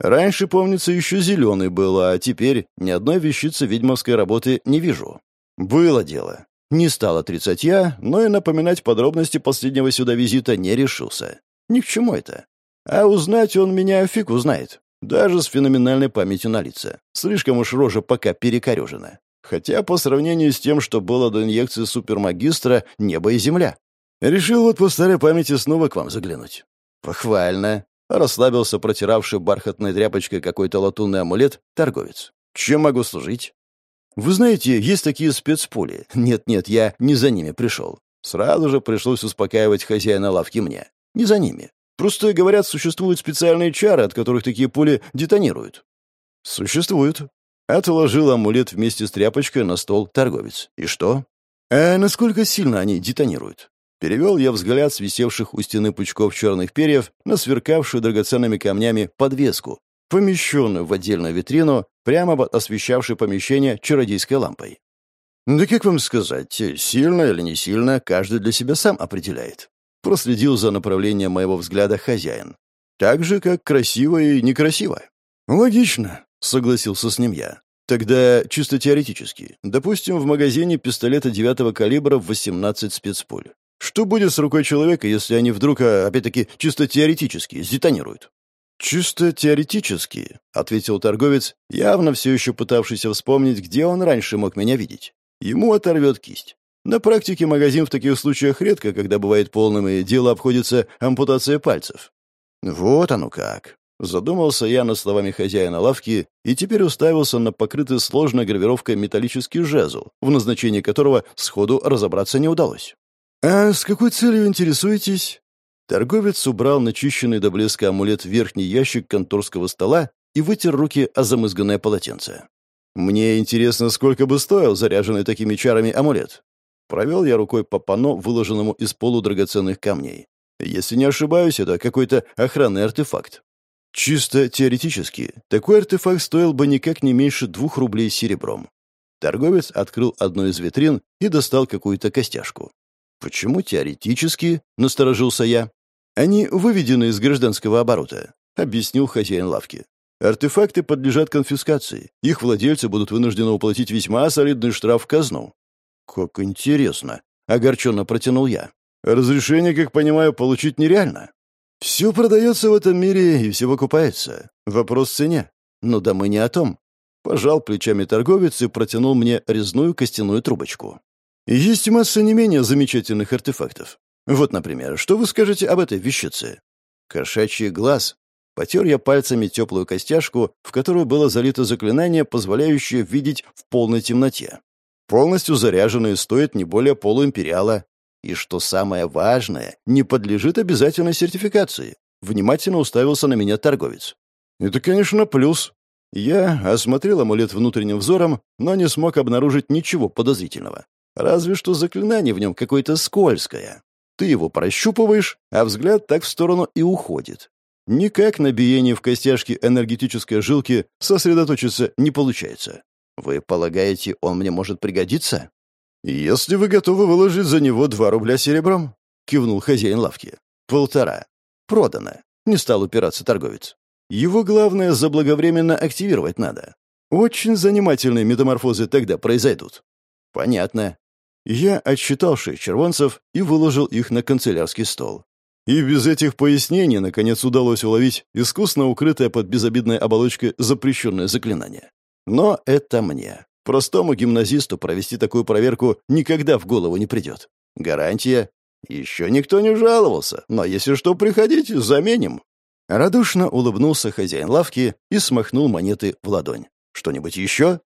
Раньше, помнится, еще зеленый был, а теперь ни одной вещицы ведьмовской работы не вижу. Было дело. Не стал отрицать я, но и напоминать подробности последнего сюда визита не решился. Ни к чему это. А узнать он меня фиг узнает. Даже с феноменальной памятью на лице. Слишком уж рожа пока перекорежена. Хотя по сравнению с тем, что было до инъекции супермагистра, небо и земля. Решил вот по старой памяти снова к вам заглянуть. Похвально. Расслабился протиравший бархатной тряпочкой какой-то латунный амулет торговец. Чем могу служить? Вы знаете, есть такие спецпули. Нет-нет, я не за ними пришел. Сразу же пришлось успокаивать хозяина лавки мне. Не за ними. Просто, говорят, существуют специальные чары, от которых такие пули детонируют. Существуют. Отложил амулет вместе с тряпочкой на стол торговец. И что? А насколько сильно они детонируют? Перевел я взгляд с висевших у стены пучков черных перьев на сверкавшую драгоценными камнями подвеску, помещенную в отдельную витрину, прямо освещавшей помещение чародейской лампой. Да как вам сказать, сильно или не сильно, каждый для себя сам определяет. Проследил за направлением моего взгляда хозяин. Так же, как красиво и некрасиво. Логично, согласился с ним я. Тогда чисто теоретически. Допустим, в магазине пистолета девятого калибра в 18 спецпуль. Что будет с рукой человека, если они вдруг, а, опять-таки, чисто теоретически, сдетонируют? «Чисто теоретически», — ответил торговец, явно все еще пытавшийся вспомнить, где он раньше мог меня видеть. Ему оторвет кисть. На практике магазин в таких случаях редко, когда бывает полным, и дело обходится ампутацией пальцев. Вот оно как. Задумался я над словами хозяина лавки и теперь уставился на покрытый сложной гравировкой металлический жезл, в назначении которого сходу разобраться не удалось. «А с какой целью интересуетесь?» Торговец убрал начищенный до блеска амулет в верхний ящик конторского стола и вытер руки о замызганное полотенце. «Мне интересно, сколько бы стоил заряженный такими чарами амулет?» Провел я рукой по панно, выложенному из полудрагоценных камней. Если не ошибаюсь, это какой-то охранный артефакт. Чисто теоретически, такой артефакт стоил бы никак не меньше двух рублей серебром. Торговец открыл одну из витрин и достал какую-то костяшку. «Почему теоретически?» — насторожился я. «Они выведены из гражданского оборота», — объяснил хозяин лавки. «Артефакты подлежат конфискации. Их владельцы будут вынуждены уплатить весьма солидный штраф в казну». «Как интересно», — огорченно протянул я. «Разрешение, как понимаю, получить нереально». «Все продается в этом мире и все выкупается. Вопрос в цене. Но да мы не о том». Пожал плечами торговец и протянул мне резную костяную трубочку. Есть масса не менее замечательных артефактов. Вот, например, что вы скажете об этой вещице? Кошачий глаз. Потер я пальцами теплую костяшку, в которую было залито заклинание, позволяющее видеть в полной темноте. Полностью заряженный стоит не более полуимпериала. И что самое важное, не подлежит обязательной сертификации. Внимательно уставился на меня торговец. Это, конечно, плюс. Я осмотрел амулет внутренним взором, но не смог обнаружить ничего подозрительного. Разве что заклинание в нем какое-то скользкое. Ты его прощупываешь, а взгляд так в сторону и уходит. Никак на биение в костяшке энергетической жилки сосредоточиться не получается. Вы полагаете, он мне может пригодиться? Если вы готовы выложить за него два рубля серебром, кивнул хозяин лавки. Полтора. Продано. Не стал упираться торговец. Его главное заблаговременно активировать надо. Очень занимательные метаморфозы тогда произойдут. Понятно. Я отсчитал шесть червонцев и выложил их на канцелярский стол. И без этих пояснений, наконец, удалось уловить искусно укрытое под безобидной оболочкой запрещенное заклинание. Но это мне. Простому гимназисту провести такую проверку никогда в голову не придет. Гарантия? Еще никто не жаловался, но если что, приходите, заменим. Радушно улыбнулся хозяин лавки и смахнул монеты в ладонь. «Что-нибудь еще?»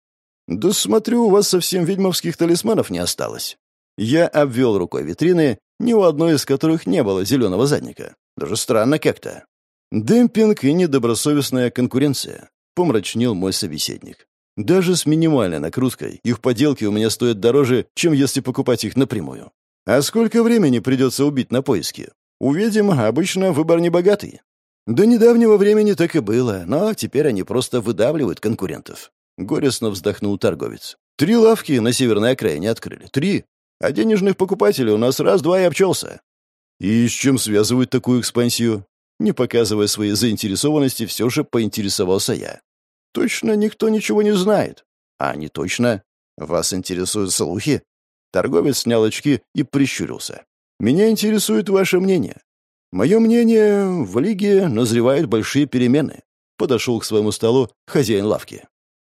«Да смотрю, у вас совсем ведьмовских талисманов не осталось». Я обвел рукой витрины, ни у одной из которых не было зеленого задника. Даже странно как-то. «Демпинг и недобросовестная конкуренция», — помрачнел мой собеседник. «Даже с минимальной накруткой их поделки у меня стоят дороже, чем если покупать их напрямую. А сколько времени придется убить на поиски? У ведьм обычно выбор небогатый. До недавнего времени так и было, но теперь они просто выдавливают конкурентов. Горестно вздохнул торговец. «Три лавки на северной окраине открыли. Три. А денежных покупателей у нас раз-два и обчелся». «И с чем связывают такую экспансию?» Не показывая своей заинтересованности, все же поинтересовался я. «Точно никто ничего не знает». «А не точно? Вас интересуют слухи?» Торговец снял очки и прищурился. «Меня интересует ваше мнение. Мое мнение, в Лиге назревают большие перемены». Подошел к своему столу хозяин лавки.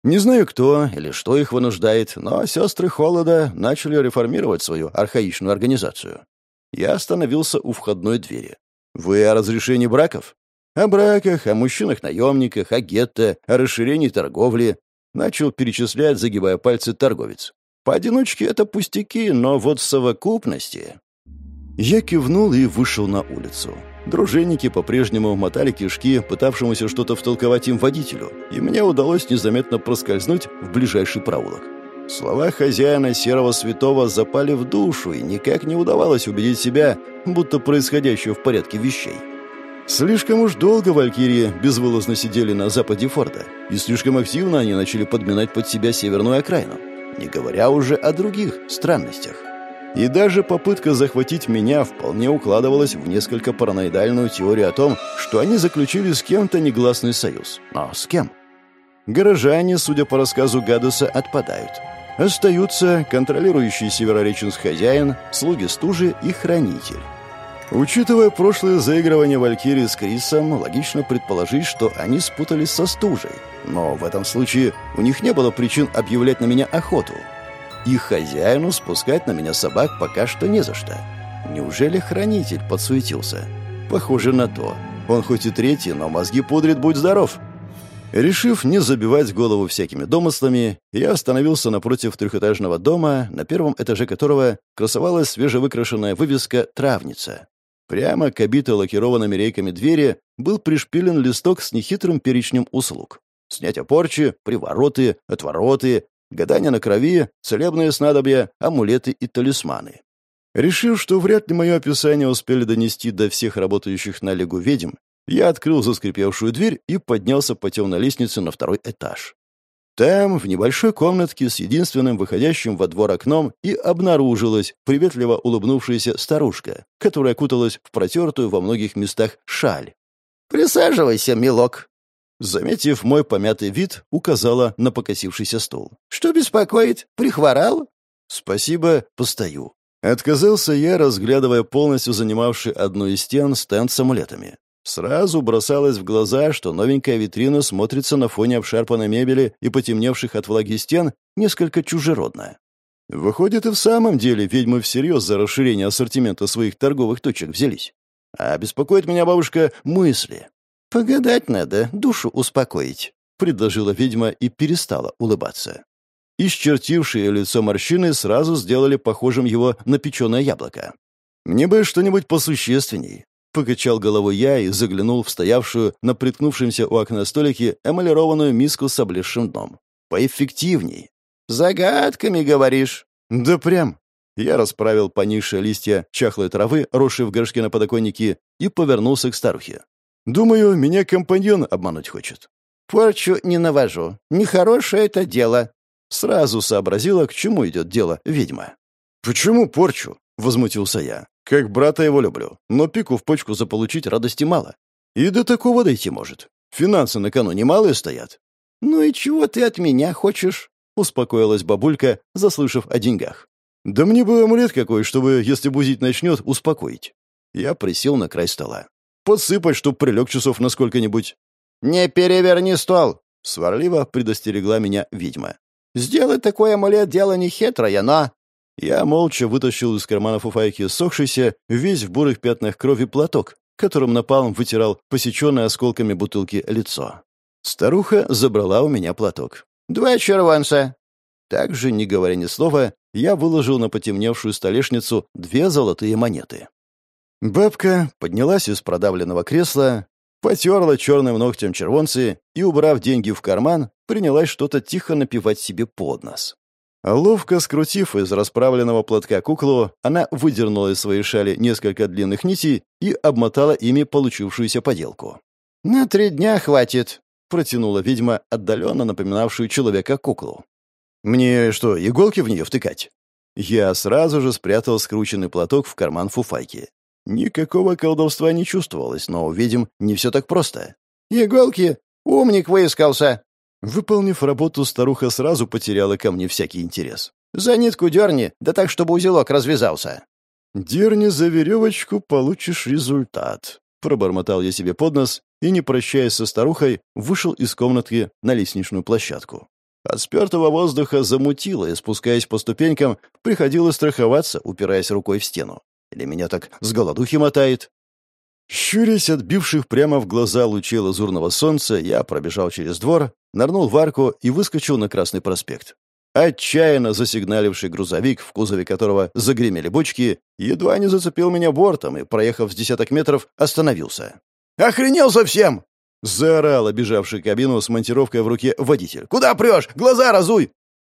Не знаю, кто или что их вынуждает, но сестры Холода начали реформировать свою архаичную организацию. Я остановился у входной двери. «Вы о разрешении браков?» «О браках, о мужчинах-наемниках, о гетто, о расширении торговли», начал перечислять, загибая пальцы торговец. «Поодиночке это пустяки, но вот в совокупности...» Я кивнул и вышел на улицу. Дружинники по-прежнему мотали кишки, пытавшемуся что-то втолковать им водителю, и мне удалось незаметно проскользнуть в ближайший проулок. Слова хозяина серого святого запали в душу, и никак не удавалось убедить себя, будто происходящее в порядке вещей. Слишком уж долго валькирии безвылазно сидели на западе форта, и слишком активно они начали подминать под себя северную окраину, не говоря уже о других странностях. И даже попытка захватить меня вполне укладывалась в несколько параноидальную теорию о том, что они заключили с кем-то негласный союз. Но с кем? Горожане, судя по рассказу Гадуса, отпадают. Остаются контролирующий Северореченск хозяин, слуги стужи и хранитель. Учитывая прошлое заигрывание Валькирии с Крисом, логично предположить, что они спутались со стужей. Но в этом случае у них не было причин объявлять на меня охоту. И хозяину спускать на меня собак пока что не за что. Неужели хранитель подсуетился? Похоже на то. Он хоть и третий, но мозги пудрит, будь здоров. Решив не забивать голову всякими домыслами, я остановился напротив трехэтажного дома, на первом этаже которого красовалась свежевыкрашенная вывеска «Травница». Прямо к обитой лакированными рейками двери был пришпилен листок с нехитрым перечнем услуг. Снятие порчи, привороты, отвороты, гадания на крови, целебные снадобья, амулеты и талисманы. Решив, что вряд ли мое описание успели донести до всех работающих на Лигу ведьм, я открыл заскрипевшую дверь и поднялся по темной лестнице на второй этаж. Там, в небольшой комнатке с единственным выходящим во двор окном, и обнаружилась приветливо улыбнувшаяся старушка, которая куталась в протертую во многих местах шаль. «Присаживайся, милок», Заметив мой помятый вид, указала на покосившийся стул. «Что беспокоит? Прихворал?» «Спасибо, постою». Отказался я, разглядывая полностью занимавший одну из стен стенд с амулетами. Сразу бросалось в глаза, что новенькая витрина смотрится на фоне обшарпанной мебели и потемневших от влаги стен несколько чужеродно. Выходит, и в самом деле ведьмы всерьез за расширение ассортимента своих торговых точек взялись. А беспокоит меня бабушка мысли. «Погадать надо, душу успокоить», — предложила ведьма и перестала улыбаться. Исчертившие лицо морщины сразу сделали похожим его на печеное яблоко. «Мне бы что-нибудь посущественней», — покачал головой я и заглянул в стоявшую на приткнувшемся у окна столике эмалированную миску с облезшим дном. «Поэффективней». «Загадками, говоришь?» «Да прям». Я расправил пониже листья чахлой травы, росшей в горшке на подоконнике, и повернулся к старухе. Думаю, меня компаньон обмануть хочет. Порчу не навожу. Нехорошее это дело. Сразу сообразила, к чему идет дело ведьма. Почему порчу? Возмутился я. Как брата его люблю. Но пику в почку заполучить радости мало. И до такого дойти может. Финансы на кону немалые стоят. Ну и чего ты от меня хочешь? Успокоилась бабулька, заслышав о деньгах. Да мне бы амулет какой, чтобы, если бузить начнет, успокоить. Я присел на край стола. Подсыпать, чтоб прилег часов на сколько-нибудь. «Не переверни стол!» — сварливо предостерегла меня ведьма. «Сделать такой амулет — дело не хитрое, но...» Я молча вытащил из кармана фуфайки сохшийся, весь в бурых пятнах крови платок, которым напалм вытирал посеченное осколками бутылки лицо. Старуха забрала у меня платок. «Два червонца!» Также, не говоря ни слова, я выложил на потемневшую столешницу две золотые монеты. Бабка поднялась из продавленного кресла, потерла черным ногтем червонцы и, убрав деньги в карман, принялась что-то тихо напивать себе под нос. Ловко скрутив из расправленного платка куклу, она выдернула из своей шали несколько длинных нитей и обмотала ими получившуюся поделку. «На три дня хватит», — протянула ведьма, отдаленно напоминавшую человека куклу. «Мне что, иголки в нее втыкать?» Я сразу же спрятал скрученный платок в карман фуфайки. Никакого колдовства не чувствовалось, но, видим, не все так просто. «Иголки! Умник выискался!» Выполнив работу, старуха сразу потеряла ко мне всякий интерес. «За нитку дерни, да так, чтобы узелок развязался». «Дерни за веревочку, получишь результат», — пробормотал я себе под нос и, не прощаясь со старухой, вышел из комнатки на лестничную площадку. От спертого воздуха замутило, и, спускаясь по ступенькам, приходилось страховаться, упираясь рукой в стену. Или меня так с голодухи мотает? Щурясь от бивших прямо в глаза лучей лазурного солнца, я пробежал через двор, нырнул в арку и выскочил на Красный проспект. Отчаянно засигналивший грузовик, в кузове которого загремели бочки, едва не зацепил меня бортом и, проехав с десяток метров, остановился. «Охренел совсем!» — заорал обижавший кабину с монтировкой в руке водитель. «Куда прешь? Глаза разуй!»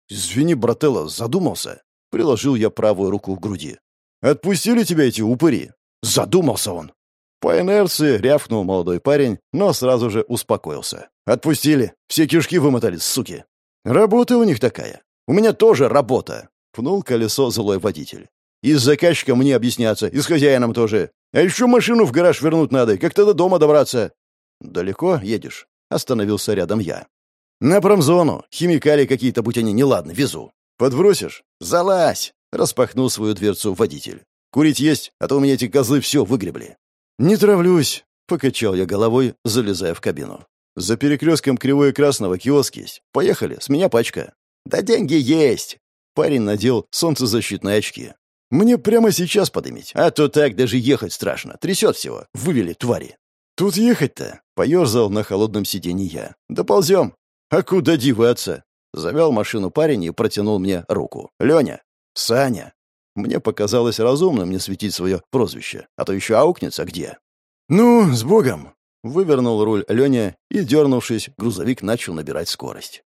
«Извини, брателло, задумался». Приложил я правую руку к груди. «Отпустили тебя эти упыри?» Задумался он. По инерции рявкнул молодой парень, но сразу же успокоился. «Отпустили. Все кишки вымотали, суки. Работа у них такая. У меня тоже работа!» — пнул колесо злой водитель. «И с заказчиком мне объясняться, и с хозяином тоже. А еще машину в гараж вернуть надо, как-то до дома добраться». «Далеко едешь?» — остановился рядом я. «На промзону. Химикали какие-то, будь они неладны, везу. Подбросишь? Залазь!» — распахнул свою дверцу водитель. «Курить есть, а то у меня эти козлы все выгребли». «Не травлюсь», — покачал я головой, залезая в кабину. «За перекрестком Кривой и Красного киоск есть. Поехали, с меня пачка». «Да деньги есть!» Парень надел солнцезащитные очки. «Мне прямо сейчас подымить, а то так даже ехать страшно. Трясет всего. Вывели, твари». «Тут ехать-то?» — поерзал на холодном сиденье я. «Доползем». «А куда деваться?» Завел машину парень и протянул мне руку. «Леня!» «Саня!» Мне показалось разумным не светить свое прозвище, а то еще аукнется где. «Ну, с Богом!» Вывернул руль Леня, и, дернувшись, грузовик начал набирать скорость.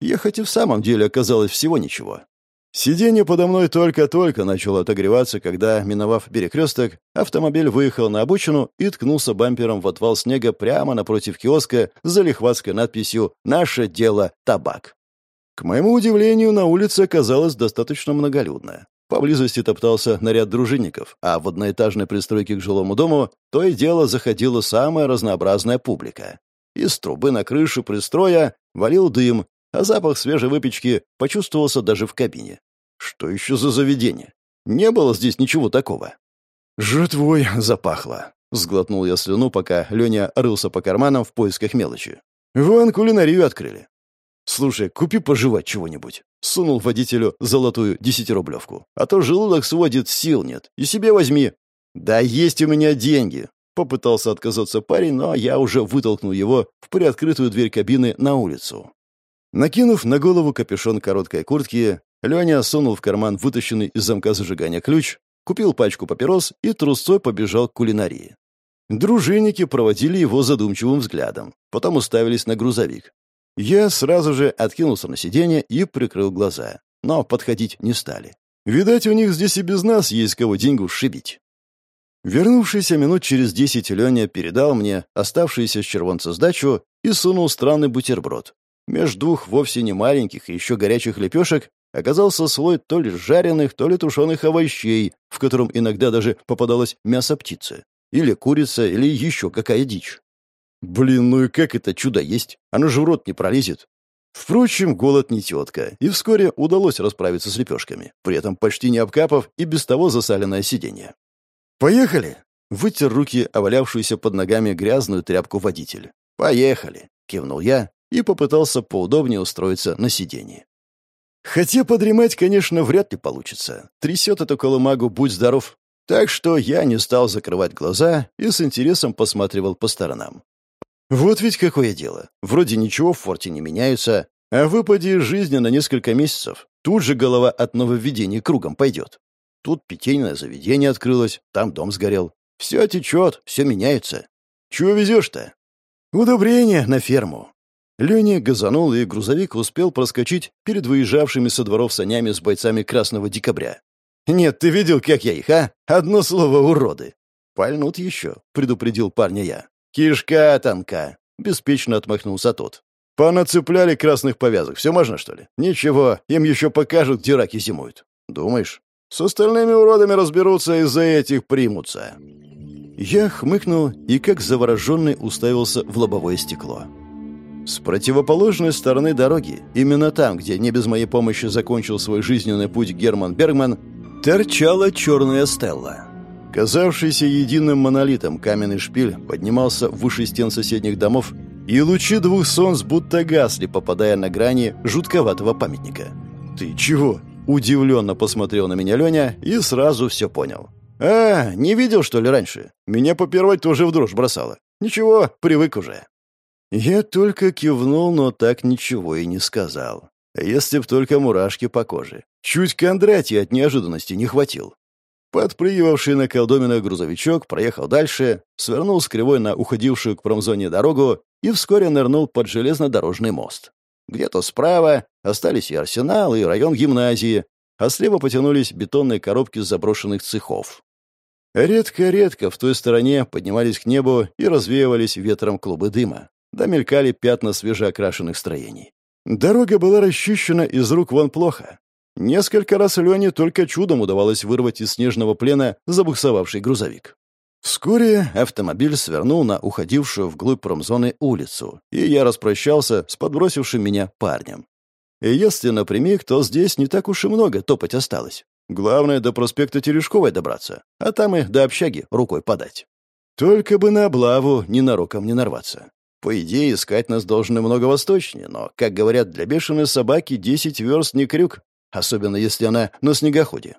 Ехать и в самом деле оказалось всего ничего. Сиденье подо мной только-только начало отогреваться, когда, миновав перекресток, автомобиль выехал на обочину и ткнулся бампером в отвал снега прямо напротив киоска с залихватской надписью «Наше дело – табак». К моему удивлению, на улице оказалось достаточно многолюдно. Поблизости топтался наряд дружинников, а в одноэтажной пристройке к жилому дому то и дело заходила самая разнообразная публика. Из трубы на крышу пристроя валил дым, а запах свежей выпечки почувствовался даже в кабине. Что еще за заведение? Не было здесь ничего такого. «Жертвой запахло», — сглотнул я слюну, пока Леня рылся по карманам в поисках мелочи. «Вон кулинарию открыли. Слушай, купи пожевать чего-нибудь». Сунул водителю золотую десятирублевку. «А то желудок сводит, сил нет. И себе возьми». «Да есть у меня деньги», Попытался отказаться парень, но я уже вытолкнул его в приоткрытую дверь кабины на улицу. Накинув на голову капюшон короткой куртки, Леня сунул в карман вытащенный из замка зажигания ключ, купил пачку папирос и трусцой побежал к кулинарии. Дружинники проводили его задумчивым взглядом, потом уставились на грузовик. Я сразу же откинулся на сиденье и прикрыл глаза, но подходить не стали. Видать, у них здесь и без нас есть кого деньгу сшибить. Вернувшийся минут через десять Леня передал мне оставшуюся с червонца сдачу и сунул странный бутерброд. Меж двух вовсе не маленьких и еще горячих лепешек оказался слой то ли жареных, то ли тушеных овощей, в котором иногда даже попадалось мясо птицы. Или курица, или еще какая дичь. Блин, ну и как это чудо есть? Оно же в рот не пролезет. Впрочем, голод не тетка, и вскоре удалось расправиться с лепешками, при этом почти не обкапав и без того засаленное сиденье. «Поехали!» — вытер руки, овалявшуюся под ногами грязную тряпку водитель. «Поехали!» — кивнул я и попытался поудобнее устроиться на сиденье. Хотя подремать, конечно, вряд ли получится. Трясет эту колымагу, будь здоров. Так что я не стал закрывать глаза и с интересом посматривал по сторонам. Вот ведь какое дело. Вроде ничего в форте не меняется, а выпади жизни на несколько месяцев. Тут же голова от нововведений кругом пойдет. Тут питейное заведение открылось, там дом сгорел. Все течет, все меняется. Чего везешь-то? Удобрение на ферму. Леня газанул, и грузовик успел проскочить перед выезжавшими со дворов санями с бойцами Красного Декабря. «Нет, ты видел, как я их, а? Одно слово уроды!» «Пальнут еще», — предупредил парня я. «Кишка тонка», — беспечно отмахнулся тот. «Понацепляли красных повязок. Все можно, что ли? Ничего, им еще покажут, где раки зимуют. Думаешь? С остальными уродами разберутся и за этих примутся». Я хмыкнул и, как завороженный, уставился в лобовое стекло. С противоположной стороны дороги, именно там, где не без моей помощи закончил свой жизненный путь Герман Бергман, торчала черная стелла. Казавшийся единым монолитом каменный шпиль поднимался выше стен соседних домов, и лучи двух солнц будто гасли, попадая на грани жутковатого памятника. «Ты чего?» – удивленно посмотрел на меня Леня и сразу все понял. «А, не видел, что ли, раньше? Меня попировать тоже в дрожь бросало. Ничего, привык уже». Я только кивнул, но так ничего и не сказал. Если б только мурашки по коже. Чуть Кондратий от неожиданности не хватил. Подпрыгивавший на колдоминах грузовичок проехал дальше, свернул с кривой на уходившую к промзоне дорогу и вскоре нырнул под железнодорожный мост. Где-то справа остались и арсенал, и район гимназии, а слева потянулись бетонные коробки заброшенных цехов. Редко-редко в той стороне поднимались к небу и развеивались ветром клубы дыма. Да мелькали пятна свежеокрашенных строений. Дорога была расчищена из рук вон плохо. Несколько раз Лене только чудом удавалось вырвать из снежного плена забуксовавший грузовик. Вскоре автомобиль свернул на уходившую вглубь промзоны улицу, и я распрощался с подбросившим меня парнем. И если напрямик, то здесь не так уж и много топать осталось. Главное, до проспекта Терешковой добраться, а там и до общаги рукой подать. Только бы на облаву ненароком не нарваться. По идее, искать нас должны много восточнее, но, как говорят, для бешеной собаки десять верст не крюк особенно если она на снегоходе.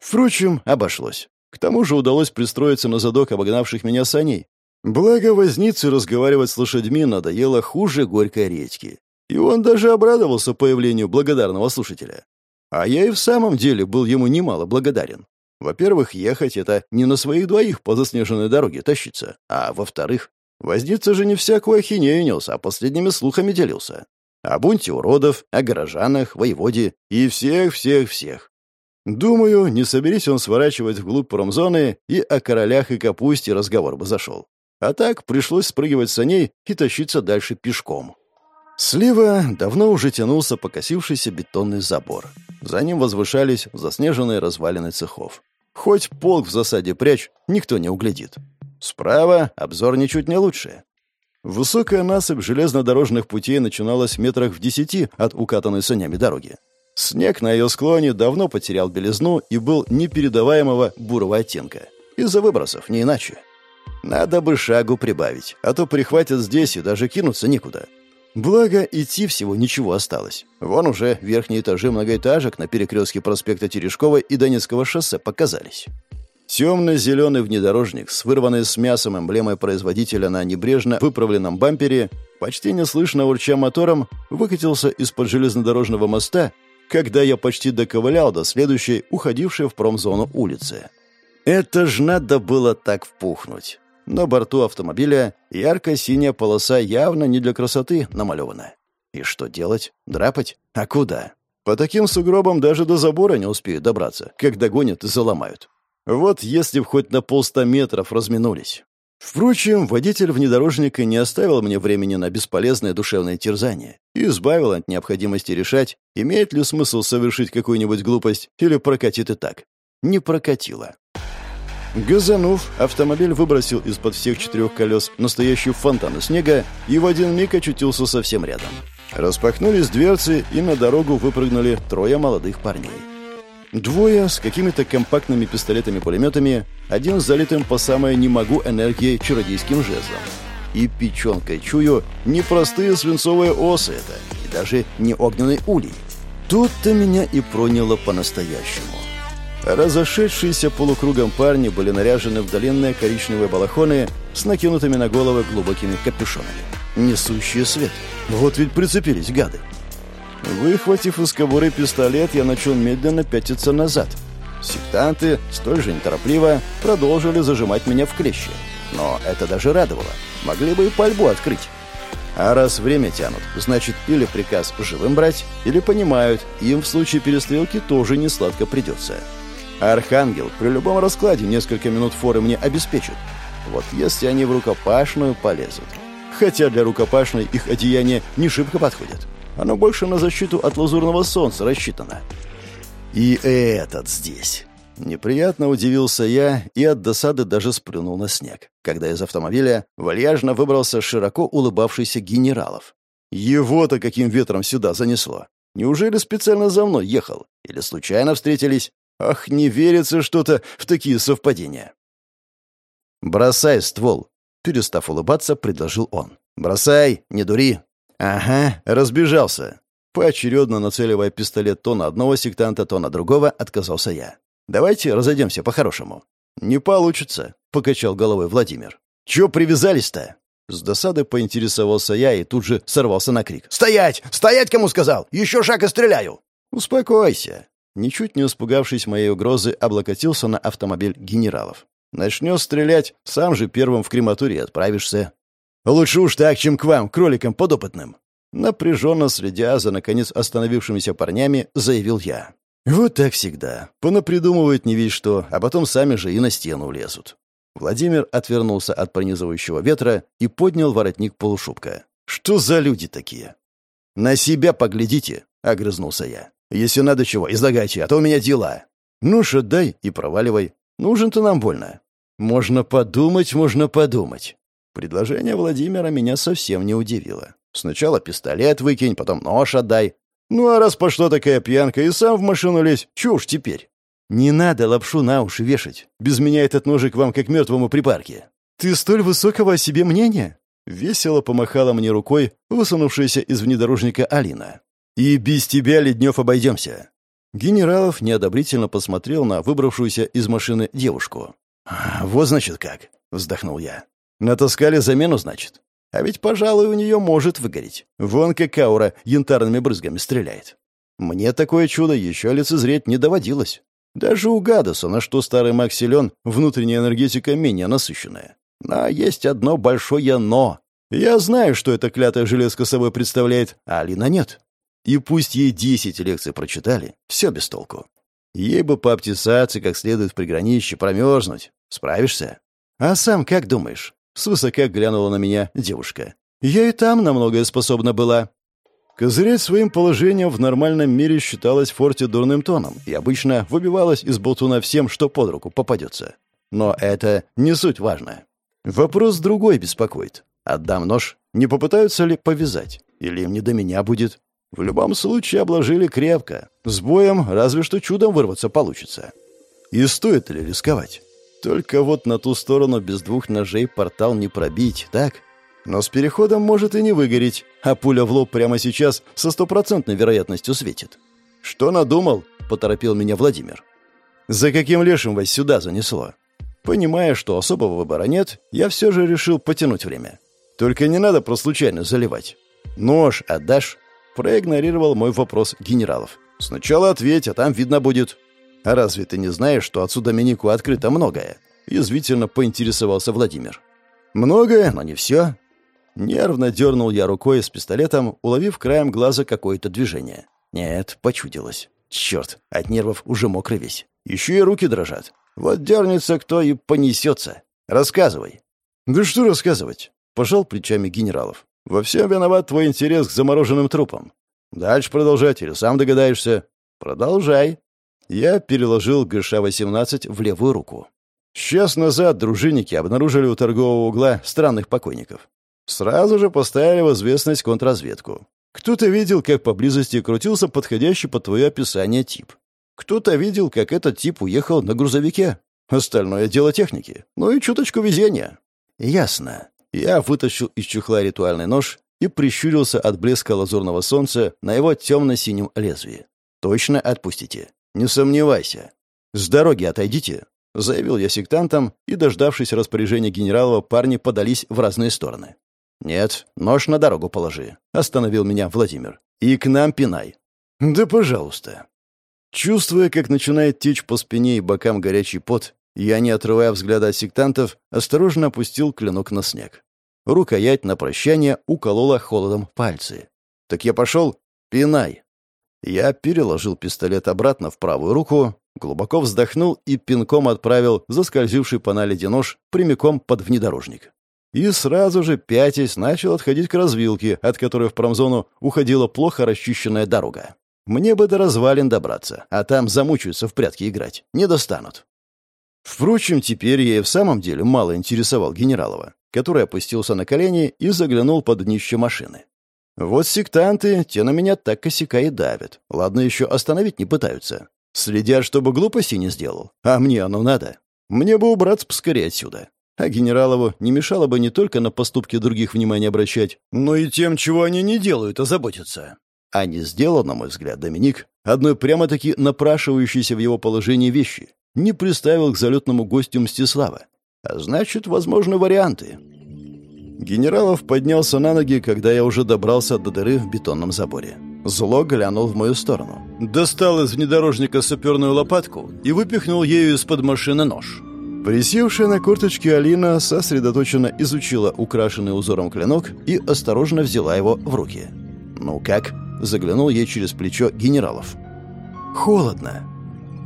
Впрочем, обошлось. К тому же удалось пристроиться на задок обогнавших меня саней. Благо, вознице разговаривать с лошадьми надоело хуже горькой редьки. И он даже обрадовался появлению благодарного слушателя. А я и в самом деле был ему немало благодарен. Во-первых, ехать — это не на своих двоих по заснеженной дороге тащиться. А во-вторых, возница же не всякую ахинею нес, а последними слухами делился. О бунте уродов, о горожанах, воеводе и всех-всех-всех. Думаю, не соберись он сворачивать вглубь промзоны, и о королях и капусте разговор бы зашел. А так пришлось спрыгивать с саней и тащиться дальше пешком. Слева давно уже тянулся покосившийся бетонный забор. За ним возвышались заснеженные развалины цехов. Хоть полк в засаде прячь, никто не углядит. Справа обзор ничуть не лучше. Высокая насыпь железнодорожных путей начиналась в метрах в десяти от укатанной санями дороги. Снег на ее склоне давно потерял белизну и был непередаваемого бурого оттенка. Из-за выбросов, не иначе. Надо бы шагу прибавить, а то прихватят здесь и даже кинуться никуда. Благо, идти всего ничего осталось. Вон уже верхние этажи многоэтажек на перекрестке проспекта Терешкова и Донецкого шоссе показались. Темно-зеленый внедорожник с вырванной с мясом эмблемой производителя на небрежно выправленном бампере, почти неслышно урча мотором, выкатился из-под железнодорожного моста, когда я почти доковылял до следующей, уходившей в промзону улицы. Это ж надо было так впухнуть. На борту автомобиля ярко-синяя полоса явно не для красоты намалевана. И что делать? Драпать? А куда? По таким сугробам даже до забора не успеют добраться, как догонят и заломают. Вот если б хоть на полста метров разминулись. Впрочем, водитель внедорожника не оставил мне времени на бесполезное душевное терзание и избавил от необходимости решать, имеет ли смысл совершить какую-нибудь глупость или прокатит и так. Не прокатило. Газанув, автомобиль выбросил из-под всех четырех колес настоящую фонтану снега и в один миг очутился совсем рядом. Распахнулись дверцы, и на дорогу выпрыгнули трое молодых парней. Двое с какими-то компактными пистолетами-пулеметами, один с залитым по самое «не могу» энергией чародейским жезлом. И печенкой чую непростые свинцовые осы это, и даже не огненный улей. Тут-то меня и проняло по-настоящему. Разошедшиеся полукругом парни были наряжены в длинные коричневые балахоны с накинутыми на головы глубокими капюшонами. Несущие свет. Вот ведь прицепились гады. Выхватив из кобуры пистолет, я начал медленно пятиться назад. Сектанты столь же неторопливо продолжили зажимать меня в клещи. Но это даже радовало. Могли бы и пальбу открыть. А раз время тянут, значит, или приказ живым брать, или понимают, им в случае перестрелки тоже не сладко придется. Архангел при любом раскладе несколько минут форы мне обеспечит. Вот если они в рукопашную полезут. Хотя для рукопашной их одеяния не шибко подходят. Оно больше на защиту от лазурного солнца рассчитано. И этот здесь. Неприятно удивился я и от досады даже сплюнул на снег, когда из автомобиля вальяжно выбрался широко улыбавшийся генералов. Его-то каким ветром сюда занесло? Неужели специально за мной ехал? Или случайно встретились? Ах, не верится что-то в такие совпадения. «Бросай ствол», — перестав улыбаться, предложил он. «Бросай, не дури, «Ага, разбежался». Поочередно нацеливая пистолет то на одного сектанта, то на другого, отказался я. «Давайте разойдемся по-хорошему». «Не получится», — покачал головой Владимир. «Чё привязались-то?» С досады поинтересовался я и тут же сорвался на крик. «Стоять! Стоять, кому сказал! Еще шаг и стреляю!» «Успокойся!» Ничуть не испугавшись моей угрозы, облокотился на автомобиль генералов. «Начнешь стрелять, сам же первым в крематорий отправишься». «Лучше уж так, чем к вам, кроликам подопытным!» Напряженно следя за, наконец, остановившимися парнями, заявил я. Вот так всегда. Понапридумывают не весь что, а потом сами же и на стену влезут. Владимир отвернулся от пронизывающего ветра и поднял воротник полушубка. «Что за люди такие?» «На себя поглядите», — огрызнулся я. «Если надо чего, излагайте, а то у меня дела». «Ну ж, отдай и проваливай. Нужен ты нам больно». «Можно подумать, можно подумать». Предложение Владимира меня совсем не удивило. Сначала пистолет выкинь, потом нож отдай. Ну а раз пошла такая пьянка, и сам в машину лезь, чушь теперь. Не надо лапшу на уши вешать. Без меня этот ножик вам как мертвому припарке. Ты столь высокого о себе мнения? Весело помахала мне рукой высунувшаяся из внедорожника Алина. «И без тебя, Леднев, обойдемся». Генералов неодобрительно посмотрел на выбравшуюся из машины девушку. «А, «Вот, значит, как», — вздохнул я. «Натаскали замену, значит? А ведь, пожалуй, у нее может выгореть. Вон как аура янтарными брызгами стреляет. Мне такое чудо еще лицезреть не доводилось. Даже у Гадоса, на что старый маг силен, внутренняя энергетика менее насыщенная. Но есть одно большое «но». Я знаю, что эта клятая железка собой представляет, а Алина нет. И пусть ей десять лекций прочитали, все без толку. Ей бы пообтесаться как следует в приграничье, промерзнуть. Справишься? А сам как думаешь? Свысока глянула на меня девушка. Я и там на многое способна была. Козырять своим положением в нормальном мире считалось в форте дурным тоном и обычно выбивалась из болтуна всем, что под руку попадется. Но это не суть важно. Вопрос другой беспокоит. Отдам нож, не попытаются ли повязать? Или им не до меня будет? В любом случае обложили крепко. С боем разве что чудом вырваться получится. И стоит ли рисковать? Только вот на ту сторону без двух ножей портал не пробить, так? Но с переходом может и не выгореть, а пуля в лоб прямо сейчас со стопроцентной вероятностью светит. «Что надумал?» — поторопил меня Владимир. «За каким лешим вас сюда занесло?» Понимая, что особого выбора нет, я все же решил потянуть время. «Только не надо про случайно заливать. Нож отдашь?» Проигнорировал мой вопрос генералов. «Сначала ответь, а там видно будет». «А разве ты не знаешь, что отцу Доминику открыто многое?» — язвительно поинтересовался Владимир. «Многое, но не все». Нервно дернул я рукой с пистолетом, уловив краем глаза какое-то движение. Нет, почудилось. Черт, от нервов уже мокрый весь. Еще и руки дрожат. Вот дернется кто и понесется. Рассказывай. Да что рассказывать? Пожал плечами генералов. Во всем виноват твой интерес к замороженным трупам. Дальше продолжать или сам догадаешься? Продолжай. Я переложил ГШ-18 в левую руку. Час назад дружинники обнаружили у торгового угла странных покойников. Сразу же поставили в известность контрразведку. Кто-то видел, как поблизости крутился подходящий под твое описание тип. Кто-то видел, как этот тип уехал на грузовике. Остальное дело техники. Ну и чуточку везения. Ясно. Я вытащил из чехла ритуальный нож и прищурился от блеска лазурного солнца на его темно-синем лезвии. Точно отпустите. «Не сомневайся. С дороги отойдите», — заявил я сектантам, и, дождавшись распоряжения генерала, парни подались в разные стороны. «Нет, нож на дорогу положи», — остановил меня Владимир. «И к нам пинай». «Да пожалуйста». Чувствуя, как начинает течь по спине и бокам горячий пот, я, не отрывая взгляда от сектантов, осторожно опустил клинок на снег. Рукоять на прощание уколола холодом пальцы. «Так я пошел? Пинай!» Я переложил пистолет обратно в правую руку, глубоко вздохнул и пинком отправил заскользивший по наледи нож прямиком под внедорожник. И сразу же, пятясь, начал отходить к развилке, от которой в промзону уходила плохо расчищенная дорога. Мне бы до развалин добраться, а там замучаются в прятки играть. Не достанут. Впрочем, теперь я и в самом деле мало интересовал генералова, который опустился на колени и заглянул под днище машины. Вот сектанты, те на меня так косяка и давят. Ладно, еще остановить не пытаются. Следят, чтобы глупости не сделал. А мне оно надо. Мне бы убраться поскорее отсюда. А генералову не мешало бы не только на поступки других внимание обращать, но и тем, чего они не делают, озаботиться. А не сделал, на мой взгляд, Доминик, одной прямо-таки напрашивающейся в его положении вещи. Не приставил к залетному гостю Мстислава. А значит, возможны варианты. Генералов поднялся на ноги, когда я уже добрался до дыры в бетонном заборе. Зло глянул в мою сторону. Достал из внедорожника саперную лопатку и выпихнул ею из-под машины нож. Присевшая на корточке Алина сосредоточенно изучила украшенный узором клинок и осторожно взяла его в руки. «Ну как?» — заглянул ей через плечо генералов. «Холодно».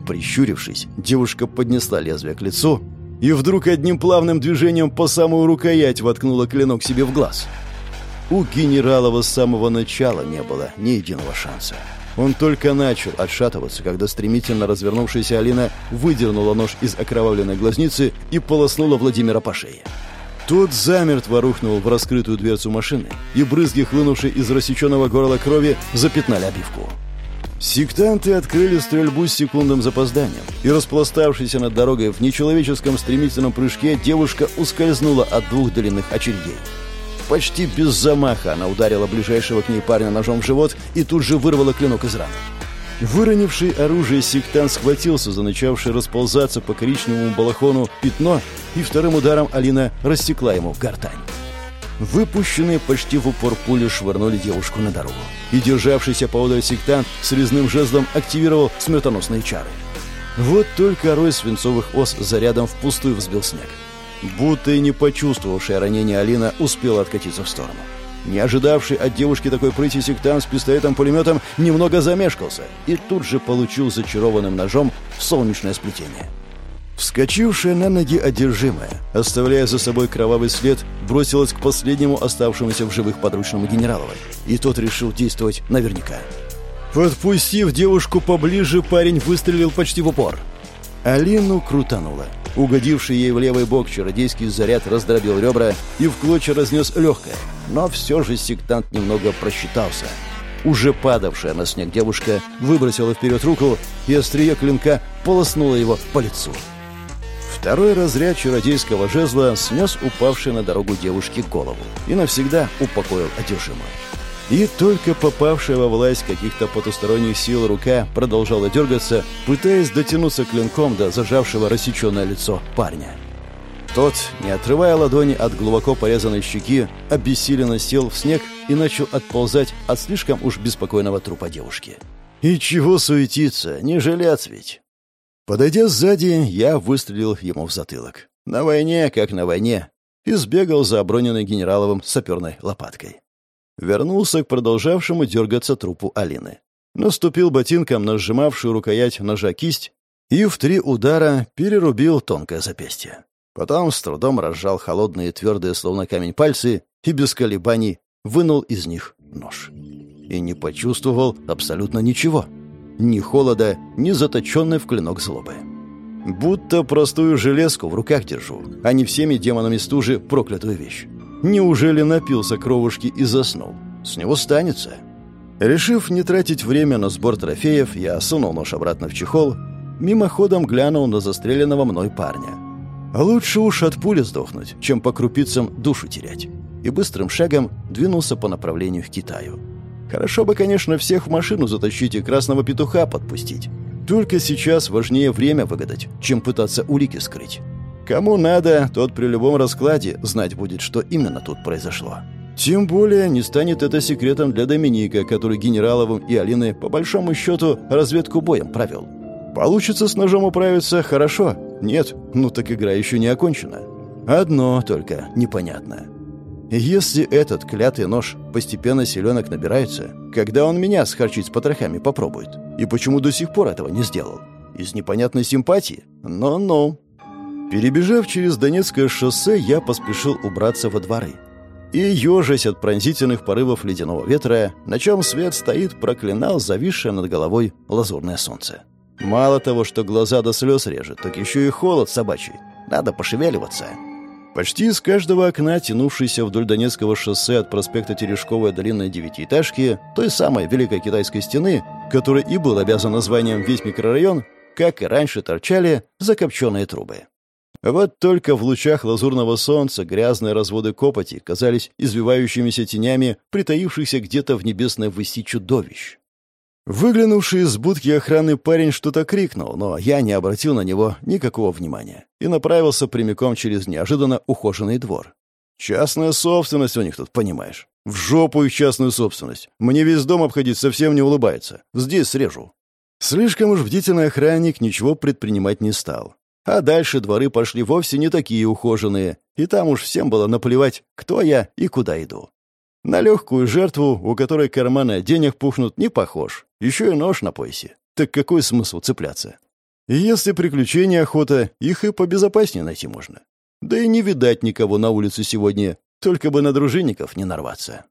Прищурившись, девушка поднесла лезвие к лицу и вдруг одним плавным движением по самую рукоять воткнула клинок себе в глаз. У генералова с самого начала не было ни единого шанса. Он только начал отшатываться, когда стремительно развернувшаяся Алина выдернула нож из окровавленной глазницы и полоснула Владимира по шее. Тот замертво рухнул в раскрытую дверцу машины, и брызги, хлынувшие из рассеченного горла крови, запятнали обивку. Сектанты открыли стрельбу с секундным запозданием, и распластавшаяся над дорогой в нечеловеческом стремительном прыжке девушка ускользнула от двух длинных очередей. Почти без замаха она ударила ближайшего к ней парня ножом в живот и тут же вырвала клинок из раны. Выронивший оружие сектант схватился за начавшее расползаться по коричневому балахону пятно, и вторым ударом Алина рассекла ему гортань. Выпущенные почти в упор пули швырнули девушку на дорогу. И державшийся поодаль сектант с резным жезлом активировал смертоносные чары. Вот только рой свинцовых ос зарядом впустую взбил снег. Будто и не почувствовавшая ранение Алина успела откатиться в сторону. Не ожидавший от девушки такой прыти сектант с пистолетом-пулеметом немного замешкался и тут же получил зачарованным ножом солнечное сплетение. Вскочившая на ноги одержимая, оставляя за собой кровавый след, бросилась к последнему оставшемуся в живых подручному генераловой. И тот решил действовать наверняка. Подпустив девушку поближе, парень выстрелил почти в упор. Алину крутануло. Угодивший ей в левый бок чародейский заряд раздробил ребра и в клочья разнес легкое. Но все же сектант немного просчитался. Уже падавшая на снег девушка выбросила вперед руку, и острие клинка полоснуло его по лицу. Второй разряд чародейского жезла снес упавший на дорогу девушке голову и навсегда упокоил одержимую. И только попавшая во власть каких-то потусторонних сил рука продолжала дергаться, пытаясь дотянуться клинком до зажавшего рассеченное лицо парня. Тот, не отрывая ладони от глубоко порезанной щеки, обессиленно сел в снег и начал отползать от слишком уж беспокойного трупа девушки. И чего суетиться, не жилец ведь. Подойдя сзади, я выстрелил ему в затылок. На войне, как на войне, и сбегал за оброненной генераловым саперной лопаткой. Вернулся к продолжавшему дергаться трупу Алины. Наступил ботинком на сжимавшую рукоять ножа кисть и в три удара перерубил тонкое запястье. Потом с трудом разжал холодные твердые, словно камень, пальцы и без колебаний вынул из них нож. И не почувствовал абсолютно ничего. Ни холода, ни заточенной в клинок злобы. Будто простую железку в руках держу, а не всеми демонами стужи проклятую вещь. Неужели напился кровушки и заснул? С него станется. Решив не тратить время на сбор трофеев, я сунул нож обратно в чехол, мимоходом глянул на застреленного мной парня. Лучше уж от пули сдохнуть, чем по крупицам душу терять. И быстрым шагом двинулся по направлению к Китаю. Хорошо бы, конечно, всех в машину затащить и красного петуха подпустить. Только сейчас важнее время выгадать, чем пытаться улики скрыть. Кому надо, тот при любом раскладе знать будет, что именно тут произошло. Тем более не станет это секретом для Доминика, который Генераловым и Алины по большому счету разведку боем провел. Получится с ножом управиться хорошо? Нет, ну так игра еще не окончена. Одно только непонятно. Если этот клятый нож постепенно селенок набирается, когда он меня схарчить с потрохами попробует? И почему до сих пор этого не сделал? Из непонятной симпатии? Ну-ну. Перебежав через Донецкое шоссе, я поспешил убраться во дворы. И, ежась от пронзительных порывов ледяного ветра, на чем свет стоит, проклинал зависшее над головой лазурное солнце. Мало того, что глаза до слез режет, так еще и холод собачий. Надо пошевеливаться. Почти из каждого окна, тянувшейся вдоль Донецкого шоссе от проспекта Терешковой длинной девятиэтажки, той самой Великой Китайской стены, которой и был обязан названием весь микрорайон, как и раньше торчали закопченные трубы. Вот только в лучах лазурного солнца грязные разводы копоти казались извивающимися тенями притаившихся где-то в небесной выси чудовищ. Выглянувший из будки охраны парень что-то крикнул, но я не обратил на него никакого внимания и направился прямиком через неожиданно ухоженный двор. Частная собственность у них тут, понимаешь. В жопу их частную собственность. Мне весь дом обходить совсем не улыбается. Здесь срежу. Слишком уж бдительный охранник ничего предпринимать не стал. А дальше дворы пошли вовсе не такие ухоженные, и там уж всем было наплевать, кто я и куда иду. На легкую жертву, у которой карманы денег пухнут, не похож. Еще и нож на поясе. Так какой смысл цепляться? Если приключения охота, их и побезопаснее найти можно. Да и не видать никого на улице сегодня, только бы на дружинников не нарваться.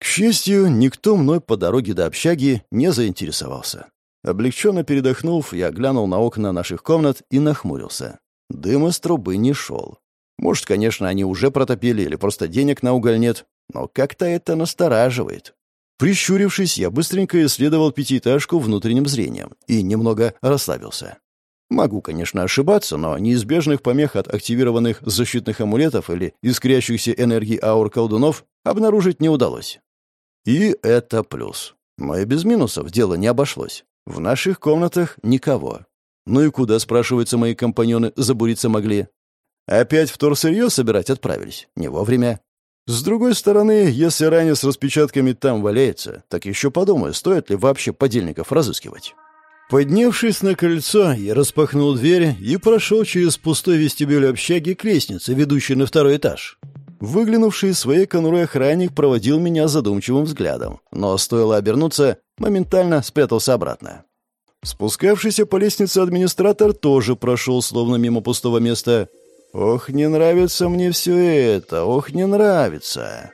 К счастью, никто мной по дороге до общаги не заинтересовался. Облегченно передохнув, я глянул на окна наших комнат и нахмурился. Дым из трубы не шел. Может, конечно, они уже протопили или просто денег на уголь нет, но как-то это настораживает. Прищурившись, я быстренько исследовал пятиэтажку внутренним зрением и немного расслабился. Могу, конечно, ошибаться, но неизбежных помех от активированных защитных амулетов или искрящихся энергий аур колдунов обнаружить не удалось. И это плюс. Но и без минусов дело не обошлось. В наших комнатах никого. Ну и куда, спрашиваются мои компаньоны, забуриться могли? Опять вторсырье собирать отправились? Не вовремя. С другой стороны, если ранее с распечатками там валяется, так еще подумаю, стоит ли вообще подельников разыскивать. Поднявшись на крыльцо, я распахнул дверь и прошел через пустой вестибюль общаги к лестнице, ведущей на второй этаж. Выглянувший из своей конуры охранник проводил меня задумчивым взглядом, но стоило обернуться, моментально спрятался обратно. Спускавшийся по лестнице администратор тоже прошел словно мимо пустого места, Ох, не нравится мне все это, ох, не нравится.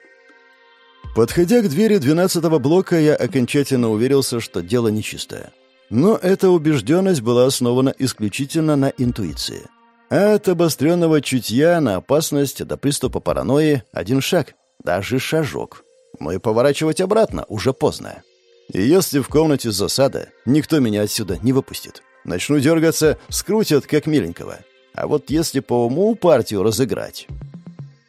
Подходя к двери двенадцатого блока, я окончательно уверился, что дело нечистое. Но эта убежденность была основана исключительно на интуиции. А от обостренного чутья на опасность до приступа паранойи один шаг, даже шажок. Но и поворачивать обратно уже поздно. И если в комнате засада, никто меня отсюда не выпустит. Начну дергаться, скрутят, как миленького. А вот если по уму партию разыграть...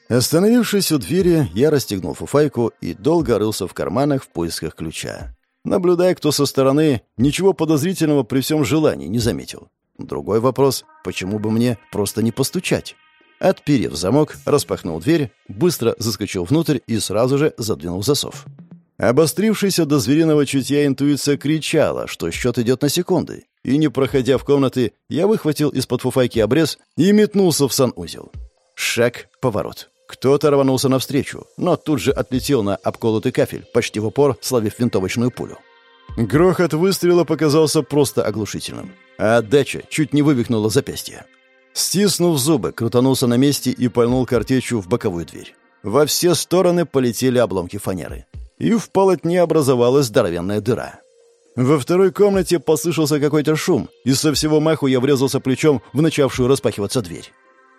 Остановившись у двери, я расстегнул фуфайку и долго рылся в карманах в поисках ключа. Наблюдая, кто со стороны, ничего подозрительного при всем желании не заметил. Другой вопрос — почему бы мне просто не постучать? Отперев замок, распахнул дверь, быстро заскочил внутрь и сразу же задвинул засов. Обострившаяся до звериного чутья интуиция кричала, что счет идет на секунды, и, не проходя в комнаты, я выхватил из-под фуфайки обрез и метнулся в санузел. Шаг, поворот. Кто-то рванулся навстречу, но тут же отлетел на обколотый кафель, почти в упор, словив винтовочную пулю. Грохот выстрела показался просто оглушительным, а отдача чуть не вывихнула запястье. Стиснув зубы, крутанулся на месте и пальнул картечью в боковую дверь. Во все стороны полетели обломки фанеры. И в полотне образовалась здоровенная дыра. Во второй комнате послышался какой-то шум, и со всего маху я врезался плечом в начавшую распахиваться дверь.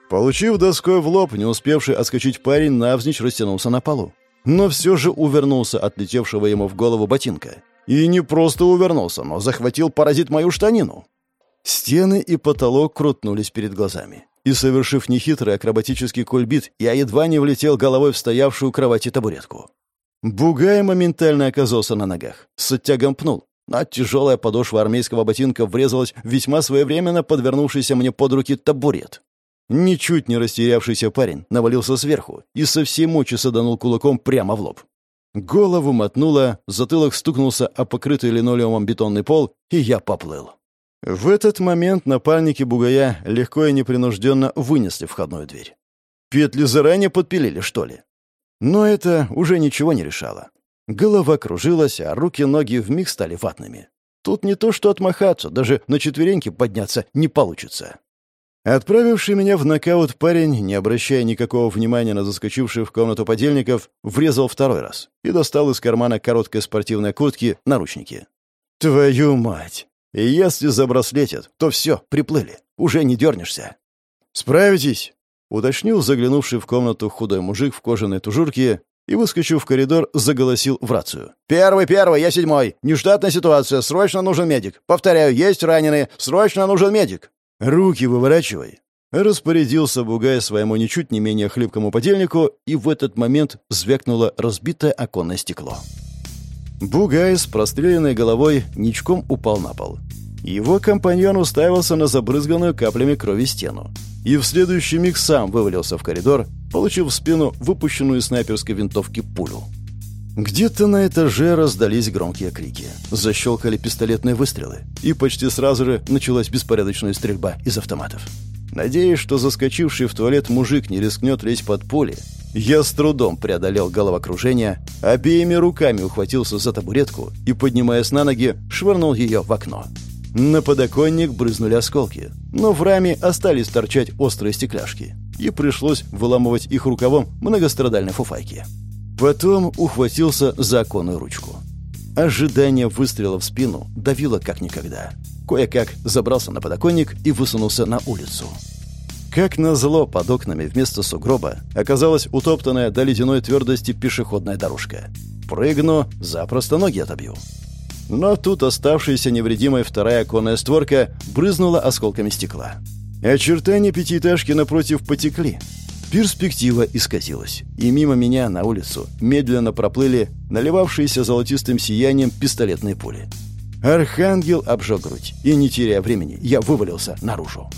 Получив доской в лоб, не успевший отскочить парень навзничь растянулся на полу. Но все же увернулся от летевшего ему в голову ботинка. И не просто увернулся, но захватил паразит мою штанину. Стены и потолок крутнулись перед глазами. И, совершив нехитрый акробатический кульбит, я едва не влетел головой в стоявшую кровати табуретку. Бугай моментально оказался на ногах. С оттягом пнул, а тяжелая подошва армейского ботинка врезалась в весьма своевременно подвернувшийся мне под руки табурет. Ничуть не растерявшийся парень навалился сверху и со всей мочи саданул кулаком прямо в лоб. Голову мотнуло, затылок стукнулся о покрытый линолеумом бетонный пол, и я поплыл. В этот момент напальники бугая легко и непринужденно вынесли входную дверь. Петли заранее подпилили, что ли? Но это уже ничего не решало. Голова кружилась, а руки-ноги вмиг стали ватными. Тут не то что отмахаться, даже на четвереньки подняться не получится. Отправивший меня в нокаут парень, не обращая никакого внимания на заскочивших в комнату подельников, врезал второй раз и достал из кармана короткой спортивной куртки наручники. «Твою мать! Если забраслетят, то все, приплыли. Уже не дернешься». «Справитесь?» — уточнил заглянувший в комнату худой мужик в кожаной тужурке и, выскочив в коридор, заголосил в рацию. «Первый, первый, я седьмой. Нештатная ситуация, срочно нужен медик. Повторяю, есть раненые, срочно нужен медик». «Руки выворачивай». Распорядился Бугай своему ничуть не менее хлипкому подельнику, и в этот момент звякнуло разбитое оконное стекло. Бугай с простреленной головой ничком упал на пол. Его компаньон уставился на забрызганную каплями крови стену. и в следующий миг сам вывалился в коридор, получив в спину выпущенную из снайперской винтовки пулю. Где-то на этаже раздались громкие крики. Защелкали пистолетные выстрелы, и почти сразу же началась беспорядочная стрельба из автоматов. Надеясь, что заскочивший в туалет мужик не рискнет лезть под поле, я с трудом преодолел головокружение, обеими руками ухватился за табуретку и, поднимаясь на ноги, швырнул ее в окно. На подоконник брызнули осколки, но в раме остались торчать острые стекляшки, и пришлось выламывать их рукавом многострадальной фуфайки. Потом ухватился за оконную ручку. Ожидание выстрела в спину давило как никогда. Кое-как забрался на подоконник и высунулся на улицу. Как назло, под окнами вместо сугроба оказалась утоптанная до ледяной твердости пешеходная дорожка. Прыгну, запросто ноги отобью. Но тут оставшаяся невредимой вторая оконная створка брызнула осколками стекла. Очертания пятиэтажки напротив потекли. Перспектива исказилась, и мимо меня на улицу медленно проплыли наливавшиеся золотистым сиянием пистолетные пули. Архангел обжег грудь, и, не теряя времени, я вывалился наружу.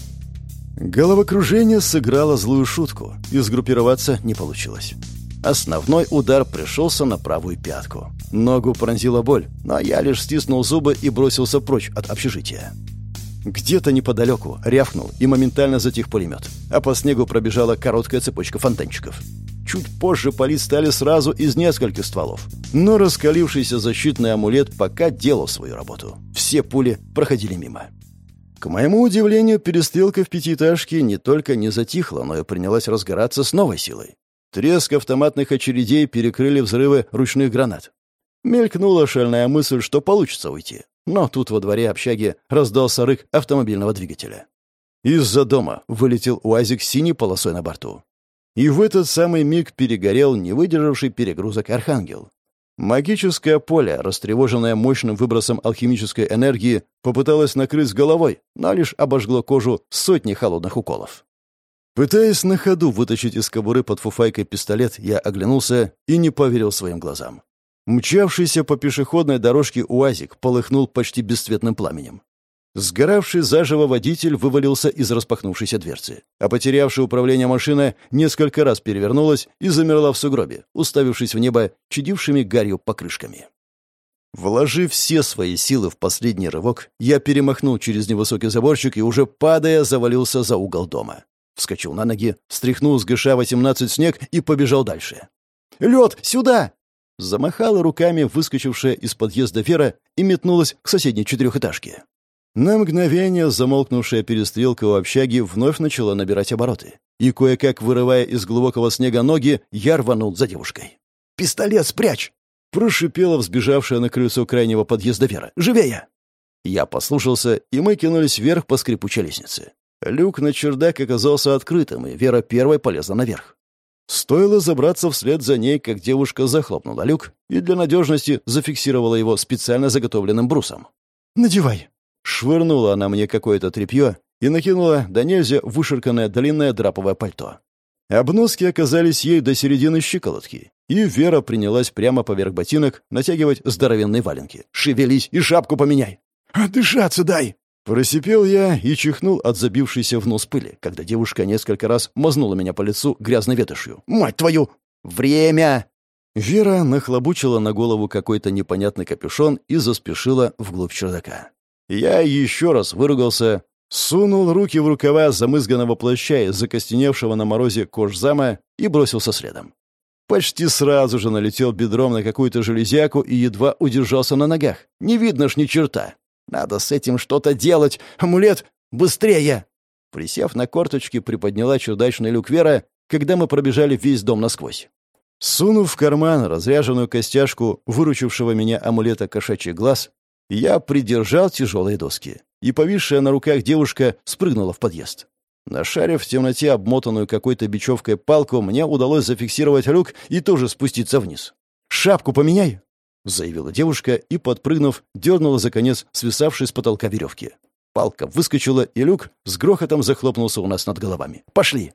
Головокружение сыграло злую шутку, и сгруппироваться не получилось. Основной удар пришелся на правую пятку. Ногу пронзила боль, но я лишь стиснул зубы и бросился прочь от общежития. Где-то неподалеку рявкнул и моментально затих пулемет, а по снегу пробежала короткая цепочка фонтанчиков. Чуть позже палить стали сразу из нескольких стволов. Но раскалившийся защитный амулет пока делал свою работу. Все пули проходили мимо. К моему удивлению, перестрелка в пятиэтажке не только не затихла, но и принялась разгораться с новой силой. Треск автоматных очередей перекрыли взрывы ручных гранат. Мелькнула шальная мысль, что получится уйти. Но тут во дворе общаги раздался рык автомобильного двигателя. Из-за дома вылетел УАЗик с синей полосой на борту. И в этот самый миг перегорел не выдержавший перегрузок «Архангел». Магическое поле, растревоженное мощным выбросом алхимической энергии, попыталось накрыть головой, но лишь обожгло кожу сотни холодных уколов. Пытаясь на ходу вытащить из кобуры под фуфайкой пистолет, я оглянулся и не поверил своим глазам. Мчавшийся по пешеходной дорожке УАЗик полыхнул почти бесцветным пламенем. Сгоравший заживо водитель вывалился из распахнувшейся дверцы, а потерявшая управление машина несколько раз перевернулась и замерла в сугробе, уставившись в небо чадившими гарью покрышками. Вложив все свои силы в последний рывок, я перемахнул через невысокий заборчик и уже падая завалился за угол дома. Вскочил на ноги, стряхнул с ГШ-18 снег и побежал дальше. «Лед, сюда!» Замахала руками выскочившая из подъезда Вера и метнулась к соседней четырехэтажке. На мгновение замолкнувшая перестрелка у общаги вновь начала набирать обороты. И кое-как, вырывая из глубокого снега ноги, я рванул за девушкой. «Пистолет спрячь!» — прошипела взбежавшая на крыльцо крайнего подъезда Вера. «Живее!» Я послушался, и мы кинулись вверх по скрипучей лестнице. Люк на чердак оказался открытым, и Вера первой полезла наверх. Стоило забраться вслед за ней, как девушка захлопнула люк и для надежности зафиксировала его специально заготовленным брусом. «Надевай!» Швырнула она мне какое-то тряпье и накинула до нельзя выширканное длинное драповое пальто. Обноски оказались ей до середины щиколотки, и Вера принялась прямо поверх ботинок натягивать здоровенные валенки. «Шевелись и шапку поменяй!» «Отдышаться дай!» Просипел я и чихнул от забившейся в нос пыли, когда девушка несколько раз мазнула меня по лицу грязной ветошью. «Мать твою! Время!» Вера нахлобучила на голову какой-то непонятный капюшон и заспешила вглубь чердака. Я еще раз выругался, сунул руки в рукава замызганного плаща из закостеневшего на морозе кожзама и бросился следом. Почти сразу же налетел бедром на какую-то железяку и едва удержался на ногах. Не видно ж ни черта. Надо с этим что-то делать. Амулет, быстрее!» Присев на корточки, приподняла чердачный люк Вера, когда мы пробежали весь дом насквозь. Сунув в карман разряженную костяшку выручившего меня амулета кошачий глаз, я придержал тяжелые доски, и повисшая на руках девушка спрыгнула в подъезд. Нашарив в темноте обмотанную какой-то бечевкой палку, мне удалось зафиксировать люк и тоже спуститься вниз. «Шапку поменяй!» — заявила девушка и, подпрыгнув, дернула за конец свисавшей с потолка веревки. Палка выскочила, и люк с грохотом захлопнулся у нас над головами. «Пошли!»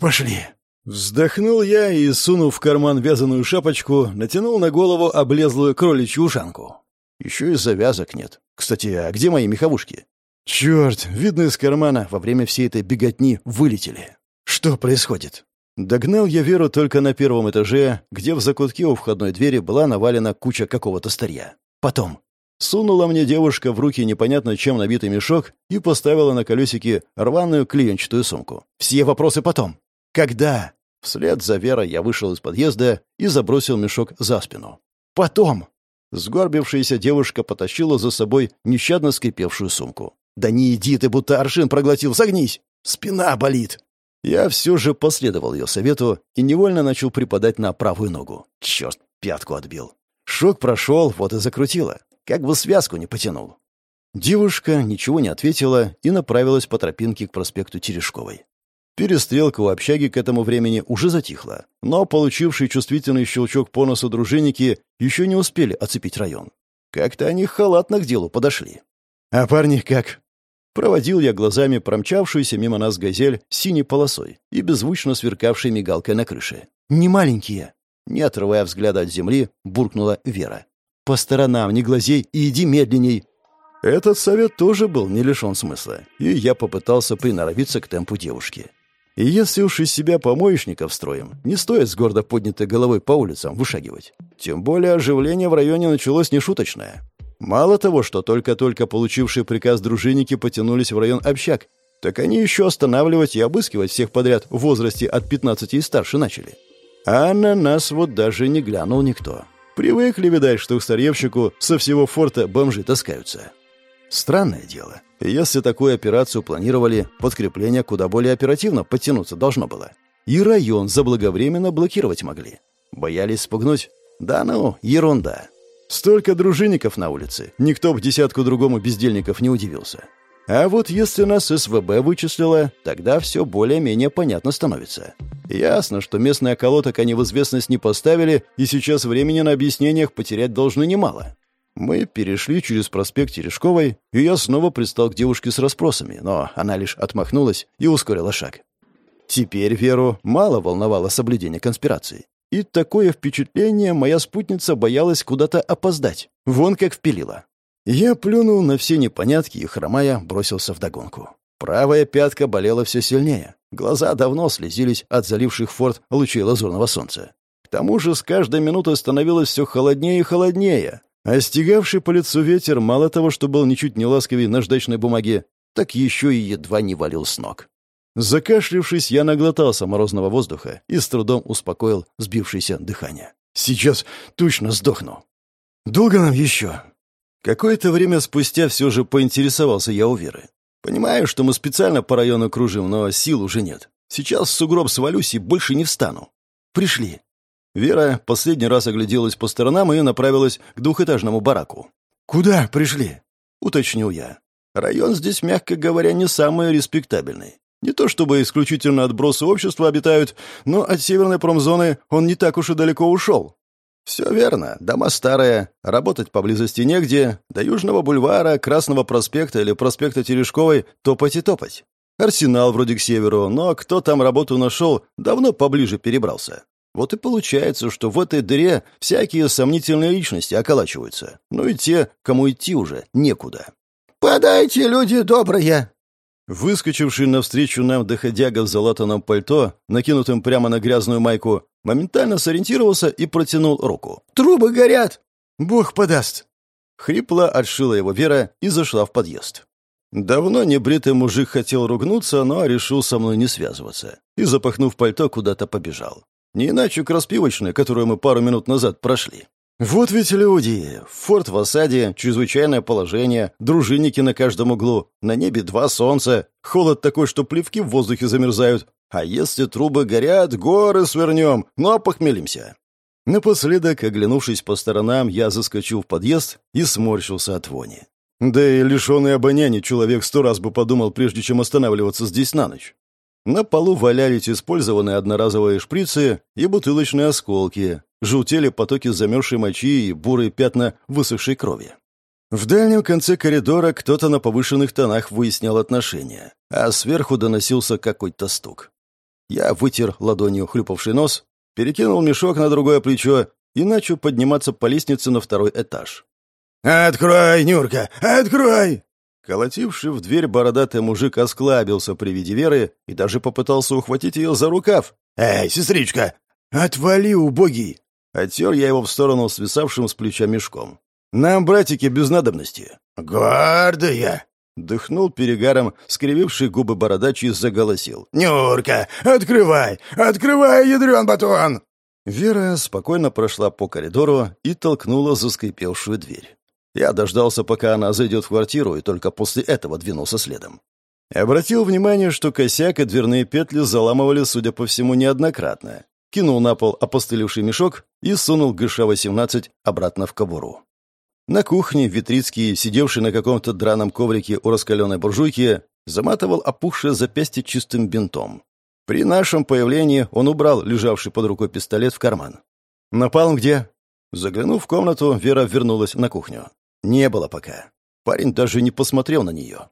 «Пошли!» Вздохнул я и, сунув в карман вязаную шапочку, натянул на голову облезлую кроличью ушанку. Еще и завязок нет. Кстати, а где мои меховушки? Черт, видно из кармана во время всей этой беготни вылетели. Что происходит? Догнал я Веру только на первом этаже, где в закутке у входной двери была навалена куча какого-то старья. Потом сунула мне девушка в руки непонятно чем набитый мешок и поставила на колесике рваную клеенчатую сумку. Все вопросы потом. Когда? Вслед за Верой я вышел из подъезда и забросил мешок за спину. Потом. Сгорбившаяся девушка потащила за собой нещадно скрипевшую сумку. «Да не иди ты, будто аршин проглотил, согнись! Спина болит!» Я все же последовал ее совету и невольно начал припадать на правую ногу. Черт, пятку отбил. Шок прошел, вот и закрутило. Как бы связку не потянул. Девушка ничего не ответила и направилась по тропинке к проспекту Терешковой. Перестрелка у общаги к этому времени уже затихла, но получивший чувствительный щелчок по носу дружинники еще не успели оцепить район. Как-то они халатно к делу подошли. «А парни как?» Проводил я глазами промчавшуюся мимо нас газель с синей полосой и беззвучно сверкавшей мигалкой на крыше. «Не маленькие!» Не отрывая взгляда от земли, буркнула Вера. «По сторонам не глазей и иди медленней!» Этот совет тоже был не лишен смысла, и я попытался приноровиться к темпу девушки. И если уж из себя помоечников строим, не стоит с гордо поднятой головой по улицам вышагивать. Тем более оживление в районе началось нешуточное. Мало того, что только-только получившие приказ дружинники потянулись в район общак, так они еще останавливать и обыскивать всех подряд в возрасте от 15 и старше начали. А на нас вот даже не глянул никто. Привыкли, видать, что к старьевщику со всего форта бомжи таскаются. Странное дело. Если такую операцию планировали, подкрепление куда более оперативно подтянуться должно было. И район заблаговременно блокировать могли. Боялись спугнуть? Да ну, ерунда. Столько дружинников на улице, никто в десятку другому бездельников не удивился. А вот если нас СВБ вычислило, тогда все более-менее понятно становится. Ясно, что местный околоток они в известность не поставили, и сейчас времени на объяснениях потерять должны немало. Мы перешли через проспект Терешковой, и я снова пристал к девушке с расспросами, но она лишь отмахнулась и ускорила шаг. Теперь Веру мало волновало соблюдение конспирации. И такое впечатление моя спутница боялась куда-то опоздать. Вон как впилила. Я плюнул на все непонятки и, хромая, бросился вдогонку. Правая пятка болела все сильнее. Глаза давно слезились от заливших форт лучей лазурного солнца. К тому же с каждой минутой становилось все холоднее и холоднее. А стегавший по лицу ветер мало того, что был ничуть не ласковей наждачной бумаге, так еще и едва не валил с ног. Закашлившись, я наглотался морозного воздуха и с трудом успокоил сбившееся дыхание. «Сейчас точно сдохну». «Долго нам еще?» Какое-то время спустя все же поинтересовался я у Веры. «Понимаю, что мы специально по району кружим, но сил уже нет. Сейчас в сугроб свалюсь и больше не встану». «Пришли». Вера последний раз огляделась по сторонам и направилась к двухэтажному бараку. «Куда пришли?» — уточнил я. «Район здесь, мягко говоря, не самый респектабельный. Не то чтобы исключительно отбросы общества обитают, но от северной промзоны он не так уж и далеко ушел. Все верно, дома старые, работать поблизости негде, до Южного бульвара, Красного проспекта или проспекта Терешковой топать и топать. Арсенал вроде к северу, но кто там работу нашел, давно поближе перебрался. Вот и получается, что в этой дыре всякие сомнительные личности околачиваются. Ну и те, кому идти уже некуда. «Подайте, люди добрые!» Выскочивший навстречу нам доходяга в залатанном пальто, накинутым прямо на грязную майку, моментально сориентировался и протянул руку. «Трубы горят!» «Бог подаст!» Хрипло отшила его Вера и зашла в подъезд. Давно небритый мужик хотел ругнуться, но решил со мной не связываться. И, запахнув пальто, куда-то побежал. Не иначе к распивочной, которую мы пару минут назад прошли. Вот ведь люди. Форт в осаде, чрезвычайное положение, дружинники на каждом углу, на небе два солнца, холод такой, что плевки в воздухе замерзают. А если трубы горят, горы свернем, ну, похмелимся. Напоследок, оглянувшись по сторонам, я заскочил в подъезд и сморщился от вони. Да и лишенный обоняния человек сто раз бы подумал, прежде чем останавливаться здесь на ночь. На полу валялись использованные одноразовые шприцы и бутылочные осколки, желтели потоки замерзшей мочи и бурые пятна высохшей крови. В дальнем конце коридора кто-то на повышенных тонах выяснял отношения, а сверху доносился какой-то стук. Я вытер ладонью хлюпавший нос, перекинул мешок на другое плечо и начал подниматься по лестнице на второй этаж. «Открой, Нюрка, открой!» Колотивший в дверь бородатый мужик осклабился при виде Веры и даже попытался ухватить ее за рукав. «Эй, сестричка, отвали, убогий!» Оттер я его в сторону свисавшим с плеча мешком. «Нам, братики, без надобности». «Гордая!» Дыхнул перегаром, скрививший губы бородач и заголосил. «Нюрка, открывай! Открывай, ядрен батон!» Вера спокойно прошла по коридору и толкнула заскрипевшую дверь. Я дождался, пока она зайдет в квартиру, и только после этого двинулся следом. Обратил внимание, что косяк и дверные петли заламывали, судя по всему, неоднократно. Кинул на пол опостылевший мешок и сунул ГШ-18 обратно в кобуру. На кухне Витрицкий, сидевший на каком-то драном коврике у раскаленной буржуйки, заматывал опухшее запястье чистым бинтом. При нашем появлении он убрал лежавший под рукой пистолет в карман. «Напалм где?» Заглянув в комнату, Вера вернулась на кухню. Не было пока. Парень даже не посмотрел на нее.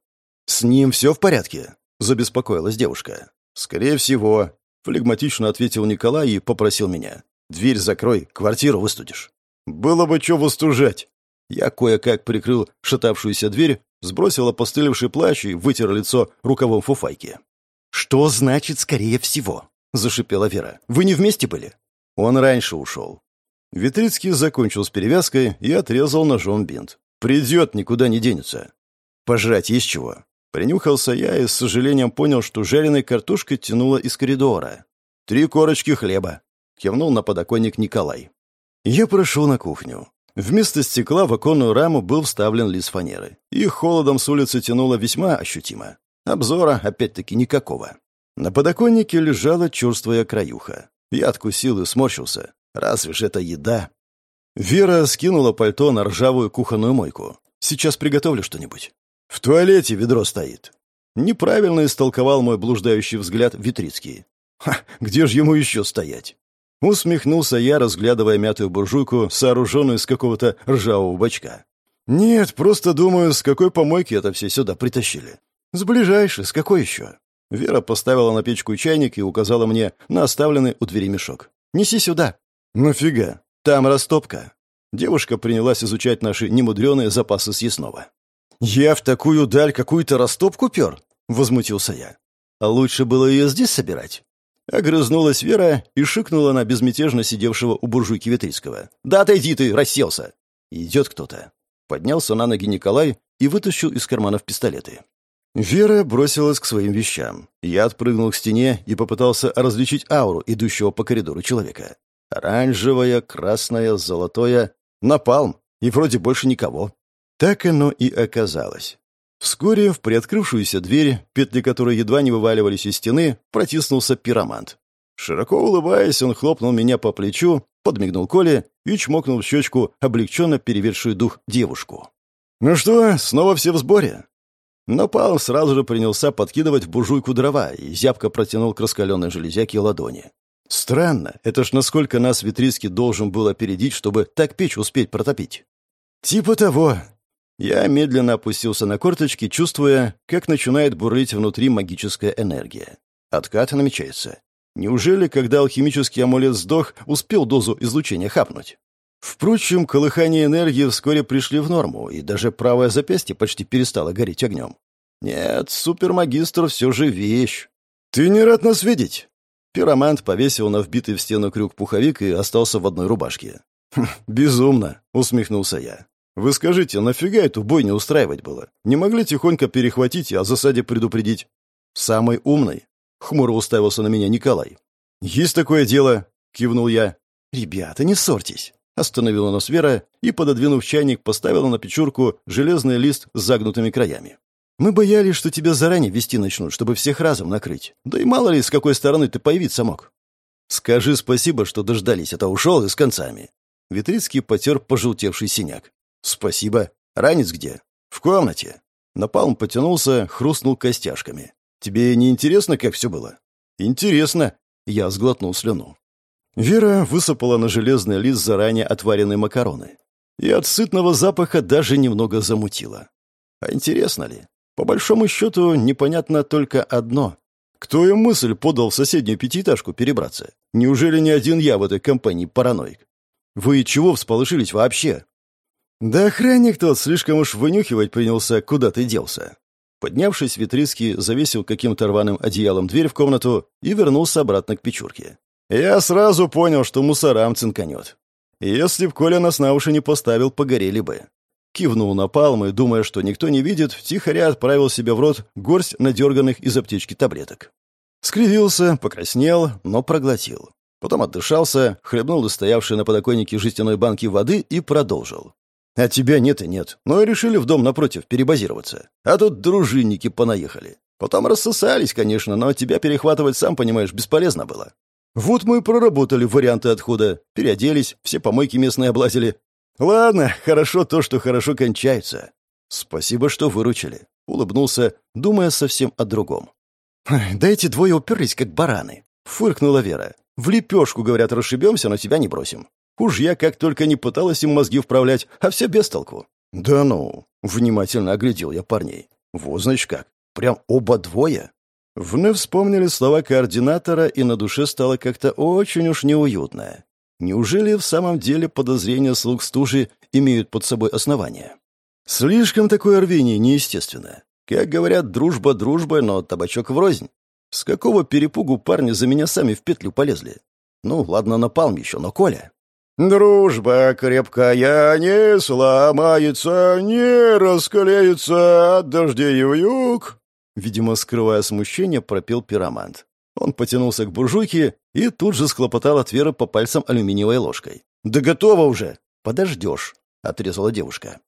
«С ним все в порядке?» — забеспокоилась девушка. «Скорее всего», — флегматично ответил Николай и попросил меня. «Дверь закрой, квартиру выстудишь». «Было бы что выстужать», я кое-как прикрыл шатавшуюся дверь, сбросил опостылевший плащ и вытер лицо рукавом фуфайки. «Что значит «скорее всего»?» — зашипела Вера. «Вы не вместе были?» Он раньше ушел. Витрицкий закончил с перевязкой и отрезал ножом бинт. «Придет, никуда не денется». «Пожрать есть чего?» Принюхался я и с сожалением понял, что жареной картошкой тянуло из коридора. «Три корочки хлеба», — кивнул на подоконник Николай. Я прошел на кухню. Вместо стекла в оконную раму был вставлен лист фанеры. И холодом с улицы тянуло весьма ощутимо. Обзора, опять-таки, никакого. На подоконнике лежала черствая краюха. Я откусил и сморщился. Разве ж это еда? Вера скинула пальто на ржавую кухонную мойку. «Сейчас приготовлю что-нибудь». «В туалете ведро стоит». Неправильно истолковал мой блуждающий взгляд Витрицкий. «Ха, где же ему еще стоять?» Усмехнулся я, разглядывая мятую буржуйку, сооруженную из какого-то ржавого бачка. «Нет, просто думаю, с какой помойки это все сюда притащили». «С ближайшей, с какой еще?» Вера поставила на печку чайник и указала мне на оставленный у двери мешок. «Неси сюда». «Нафига? Там растопка». Девушка принялась изучать наши немудреные запасы съестного. «Я в такую даль какую-то растопку пер?» — возмутился я. «А лучше было ее здесь собирать?» Огрызнулась Вера и шикнула на безмятежно сидевшего у буржуйки Витрицкого. «Да отойди ты, расселся!» «Идет кто-то». Поднялся на ноги Николай и вытащил из карманов пистолеты. Вера бросилась к своим вещам. Я отпрыгнул к стене и попытался различить ауру идущего по коридору человека. Оранжевая, красная, золотое. Напалм. И вроде больше никого. Так оно и оказалось. Вскоре в приоткрывшуюся дверь, петли которой едва не вываливались из стены, протиснулся пиромант. Широко улыбаясь, он хлопнул меня по плечу, подмигнул Коле и чмокнул в щечку облегченно переведшую дух девушку. «Ну что, снова все в сборе?» Но Павел сразу же принялся подкидывать в буржуйку дрова и зябко протянул к раскаленной железяке ладони. «Странно, это ж насколько нас Витрицкий должен был опередить, чтобы так печь успеть протопить?» «Типа того», я медленно опустился на корточки, чувствуя, как начинает бурлить внутри магическая энергия. Откат намечается. Неужели, когда алхимический амулет сдох, успел дозу излучения хапнуть? Впрочем, колыхания энергии вскоре пришли в норму, и даже правое запястье почти перестало гореть огнем. Нет, супермагистр все же вещь. «Ты не рад нас видеть?» Пиромант повесил на вбитый в стену крюк пуховик и остался в одной рубашке. «Хм, «Безумно», — усмехнулся я. Вы скажите, нафига эту бойню устраивать было? Не могли тихонько перехватить и о засаде предупредить? Самый умный. Хмуро уставился на меня Николай. Есть такое дело, кивнул я. Ребята, не ссорьтесь. Остановила нас Вера и, пододвинув чайник, поставила на печурку железный лист с загнутыми краями. Мы боялись, что тебя заранее вести начнут, чтобы всех разом накрыть. Да и мало ли, с какой стороны ты появиться мог. Скажи спасибо, что дождались, а то ушел и с концами. Витрицкий потер пожелтевший синяк. «Спасибо. Ранец где?» «В комнате». Напалм потянулся, хрустнул костяшками. «Тебе не интересно, как все было?» «Интересно». Я сглотнул слюну. Вера высыпала на железный лист заранее отваренные макароны. И от сытного запаха даже немного замутила. А интересно ли? По большому счету, непонятно только одно. Кто им мысль подал в соседнюю пятиэтажку перебраться? Неужели не один я в этой компании параноик? Вы чего всполошились вообще? Да охранник тот слишком уж вынюхивать принялся, куда ты делся. Поднявшись, Витрицкий завесил каким-то рваным одеялом дверь в комнату и вернулся обратно к печурке. Я сразу понял, что мусорам цинканет. Если б Коля нас на уши не поставил, погорели бы. Кивнул на палмы, думая, что никто не видит, втихаря отправил себе в рот горсть надерганных из аптечки таблеток. Скривился, покраснел, но проглотил. Потом отдышался, хлебнул из стоявшей на подоконнике жестяной банки воды и продолжил. «А тебя нет и нет. Но и решили в дом напротив перебазироваться. А тут дружинники понаехали. Потом рассосались, конечно, но тебя перехватывать, сам понимаешь, бесполезно было. Вот мы и проработали варианты отхода. Переоделись, все помойки местные облазили. Ладно, хорошо то, что хорошо кончается. Спасибо, что выручили. Улыбнулся, думая совсем о другом. «Да эти двое уперлись, как бараны», — фыркнула Вера. «В лепешку, говорят, расшибемся, но тебя не бросим. Уж я как только не пыталась им мозги вправлять, а все без толку». «Да ну!» — внимательно оглядел я парней. «Вот, как? Прям оба двое?» Вновь вспомнили слова координатора, и на душе стало как-то очень уж неуютно. Неужели в самом деле подозрения слуг стужи имеют под собой основания? Слишком такое рвение неестественно. Как говорят, дружба дружбой, но табачок врознь. С какого перепугу парни за меня сами в петлю полезли? Ну, ладно, напалм еще, но Коля... «Дружба крепкая не сломается, не расклеится от дождей юг», Видимо, скрывая смущение, пропел пиромант. Он потянулся к буржуйке и тут же схлопотал от Веры по пальцам алюминиевой ложкой. «Да готово уже!» «Подождешь», — отрезала девушка.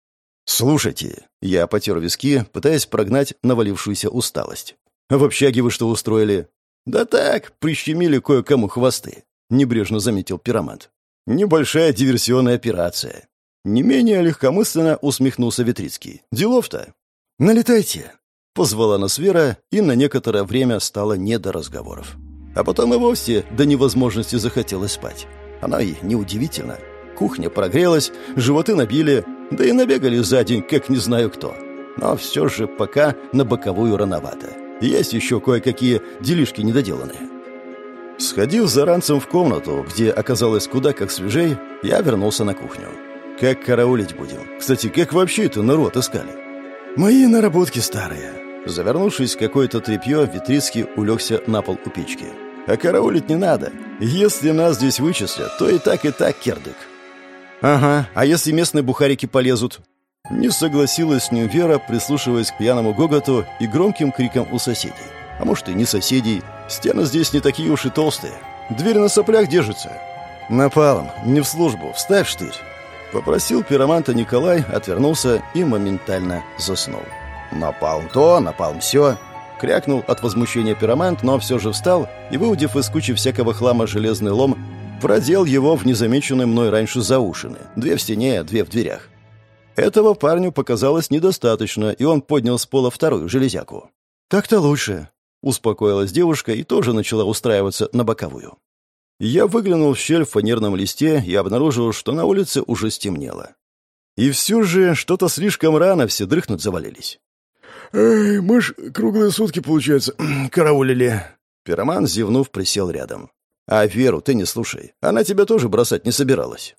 «Слушайте», — я потер виски, пытаясь прогнать навалившуюся усталость. «А в общаге вы что устроили?» «Да так, прищемили кое-кому хвосты», — небрежно заметил пиромант. «Небольшая диверсионная операция». Не менее легкомысленно усмехнулся Витрицкий. «Делов-то». «Налетайте», — позвала нас Вера, и на некоторое время стало не до разговоров. А потом и вовсе до невозможности захотелось спать. Она и неудивительно. Кухня прогрелась, животы набили, да и набегали за день, как не знаю кто. Но все же пока на боковую рановато. Есть еще кое-какие делишки недоделанные. Сходив за ранцем в комнату, где оказалось куда как свежей, я вернулся на кухню. Как караулить будем? Кстати, как вообще это народ искали? Мои наработки старые. Завернувшись в какое-то тряпье, Витрицкий улегся на пол у печки. А караулить не надо. Если нас здесь вычислят, то и так, и так кердык. «Ага, а если местные бухарики полезут?» Не согласилась с ним Вера, прислушиваясь к пьяному гоготу и громким крикам у соседей. А может, и не соседей. Стены здесь не такие уж и толстые. Дверь на соплях держится. «Напалом, не в службу, вставь штырь!» Попросил пироманта Николай, отвернулся и моментально заснул. «Напалм то, напалм все!» Крякнул от возмущения пиромант, но все же встал и, выудив из кучи всякого хлама железный лом, продел его в незамеченные мной раньше заушины. Две в стене, две в дверях. Этого парню показалось недостаточно, и он поднял с пола вторую железяку. «Так-то лучше», — успокоилась девушка и тоже начала устраиваться на боковую. Я выглянул в щель в фанерном листе и обнаружил, что на улице уже стемнело. И все же что-то слишком рано все дрыхнуть завалились. «Эй, мы ж круглые сутки, получается, караулили». Пироман, зевнув, присел рядом. «А Веру ты не слушай. Она тебя тоже бросать не собиралась».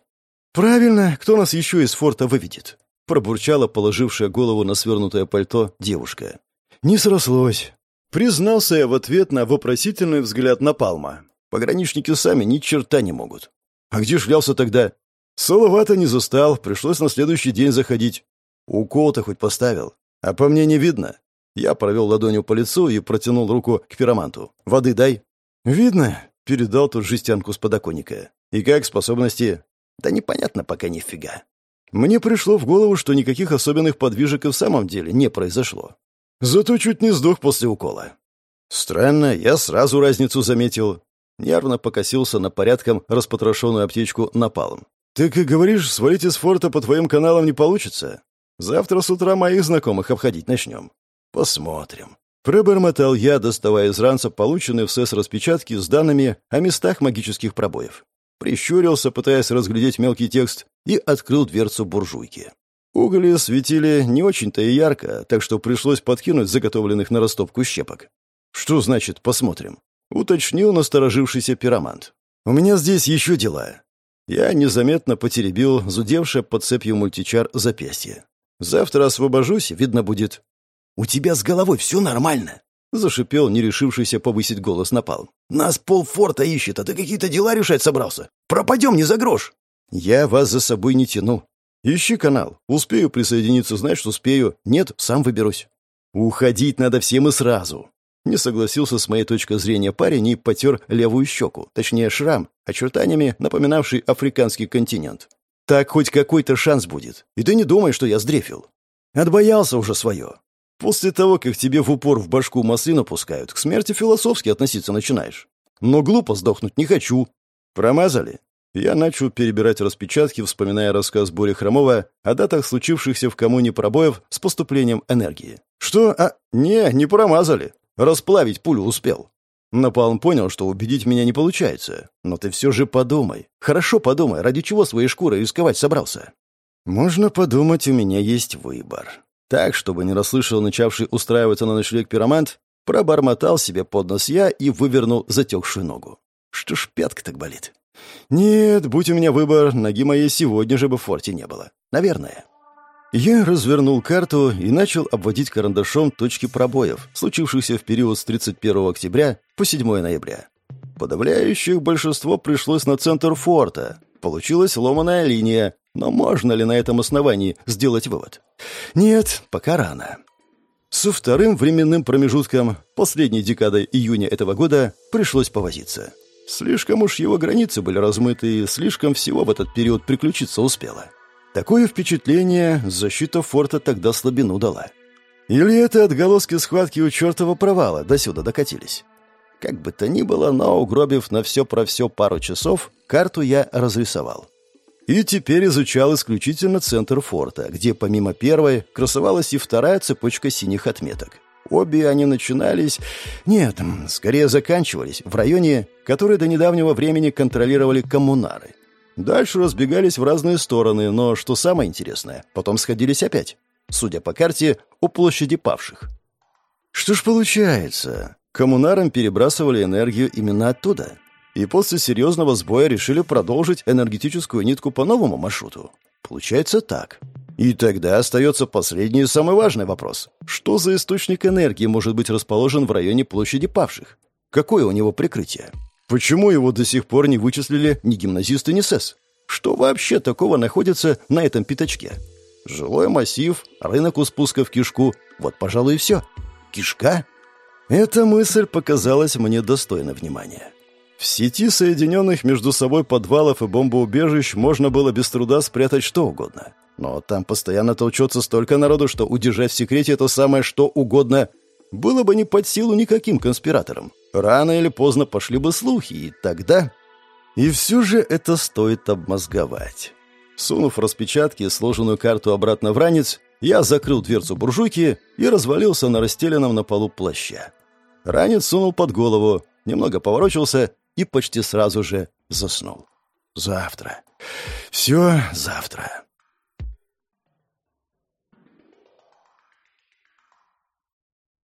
«Правильно. Кто нас еще из форта выведет?» Пробурчала положившая голову на свернутое пальто девушка. «Не срослось». Признался я в ответ на вопросительный взгляд на Палма. Пограничники сами ни черта не могут. «А где шлялся тогда?» «Соловато не застал. Пришлось на следующий день заходить. Укол-то хоть поставил. А по мне не видно». Я провел ладонью по лицу и протянул руку к пироманту. «Воды дай». «Видно», — передал тут жестянку с подоконника. «И как способности?» «Да непонятно пока нифига». Мне пришло в голову, что никаких особенных подвижек и в самом деле не произошло. Зато чуть не сдох после укола. Странно, я сразу разницу заметил. Нервно покосился на порядком распотрошенную аптечку напалом. «Так и говоришь, свалить из форта по твоим каналам не получится? Завтра с утра моих знакомых обходить начнем. Посмотрим». Пробормотал я, доставая из ранца полученные в СЭС распечатки с данными о местах магических пробоев. Прищурился, пытаясь разглядеть мелкий текст, и открыл дверцу буржуйки. Угли светили не очень-то и ярко, так что пришлось подкинуть заготовленных на растопку щепок. «Что значит «посмотрим»?» — уточнил насторожившийся пиромант. «У меня здесь еще дела». Я незаметно потеребил зудевшее под цепью мультичар запястье. «Завтра освобожусь, видно будет». «У тебя с головой все нормально?» — зашипел, не решившийся повысить голос напал. «Нас полфорта ищет, а ты какие-то дела решать собрался. Пропадем не за грош!» «Я вас за собой не тяну. Ищи канал. Успею присоединиться, знаешь, успею. Нет, сам выберусь». «Уходить надо всем и сразу». Не согласился с моей точки зрения парень и потер левую щеку, точнее шрам, очертаниями напоминавший африканский континент. Так хоть какой-то шанс будет. И ты не думай, что я сдрефил. Отбоялся уже свое. После того, как тебе в упор в башку маслину пускают, к смерти философски относиться начинаешь. Но глупо сдохнуть не хочу. Промазали. Я начал перебирать распечатки, вспоминая рассказ Бори Хромова о датах случившихся в коммуне пробоев с поступлением энергии. Что? А, не, не промазали. Расплавить пулю успел. Напалм понял, что убедить меня не получается. Но ты все же подумай. Хорошо подумай, ради чего своей шкурой рисковать собрался. Можно подумать, у меня есть выбор. Так, чтобы не расслышал начавший устраиваться на ночлег пиромант, пробормотал себе под нос я и вывернул затекшую ногу. Что ж пятка так болит? Нет, будь у меня выбор, ноги моей сегодня же бы в форте не было. Наверное. Я развернул карту и начал обводить карандашом точки пробоев, случившихся в период с 31 октября по 7 ноября. Подавляющее большинство пришлось на центр форта. Получилась ломаная линия, но можно ли на этом основании сделать вывод? Нет, пока рано. Со вторым временным промежутком, последней декадой июня этого года, пришлось повозиться. Слишком уж его границы были размыты, и слишком всего в этот период приключиться успело. Такое впечатление защита форта тогда слабину дала. Или это отголоски схватки у чертова провала до сюда докатились? Как бы то ни было, но, угробив на все про все пару часов, карту я разрисовал. И теперь изучал исключительно центр форта, где помимо первой красовалась и вторая цепочка синих отметок. Обе они начинались... Нет, скорее заканчивались в районе, который до недавнего времени контролировали коммунары. Дальше разбегались в разные стороны, но, что самое интересное, потом сходились опять. Судя по карте, у площади павших. Что ж получается? Коммунарам перебрасывали энергию именно оттуда. И после серьезного сбоя решили продолжить энергетическую нитку по новому маршруту. Получается так. И тогда остается последний и самый важный вопрос. Что за источник энергии может быть расположен в районе площади павших? Какое у него прикрытие? Почему его до сих пор не вычислили ни гимназисты, ни СЭС? Что вообще такого находится на этом пятачке? Жилой массив, рынок у спуска в кишку. Вот, пожалуй, и все. Кишка? Эта мысль показалась мне достойной внимания. В сети соединенных между собой подвалов и бомбоубежищ можно было без труда спрятать что угодно. Но там постоянно толчется столько народу, что удержать в секрете это самое что угодно было бы не под силу никаким конспираторам. Рано или поздно пошли бы слухи, и тогда... И все же это стоит обмозговать. Сунув распечатки и сложенную карту обратно в ранец, я закрыл дверцу буржуйки и развалился на расстеленном на полу плаща. Ранец сунул под голову, немного поворочился и почти сразу же заснул. Завтра. Все завтра.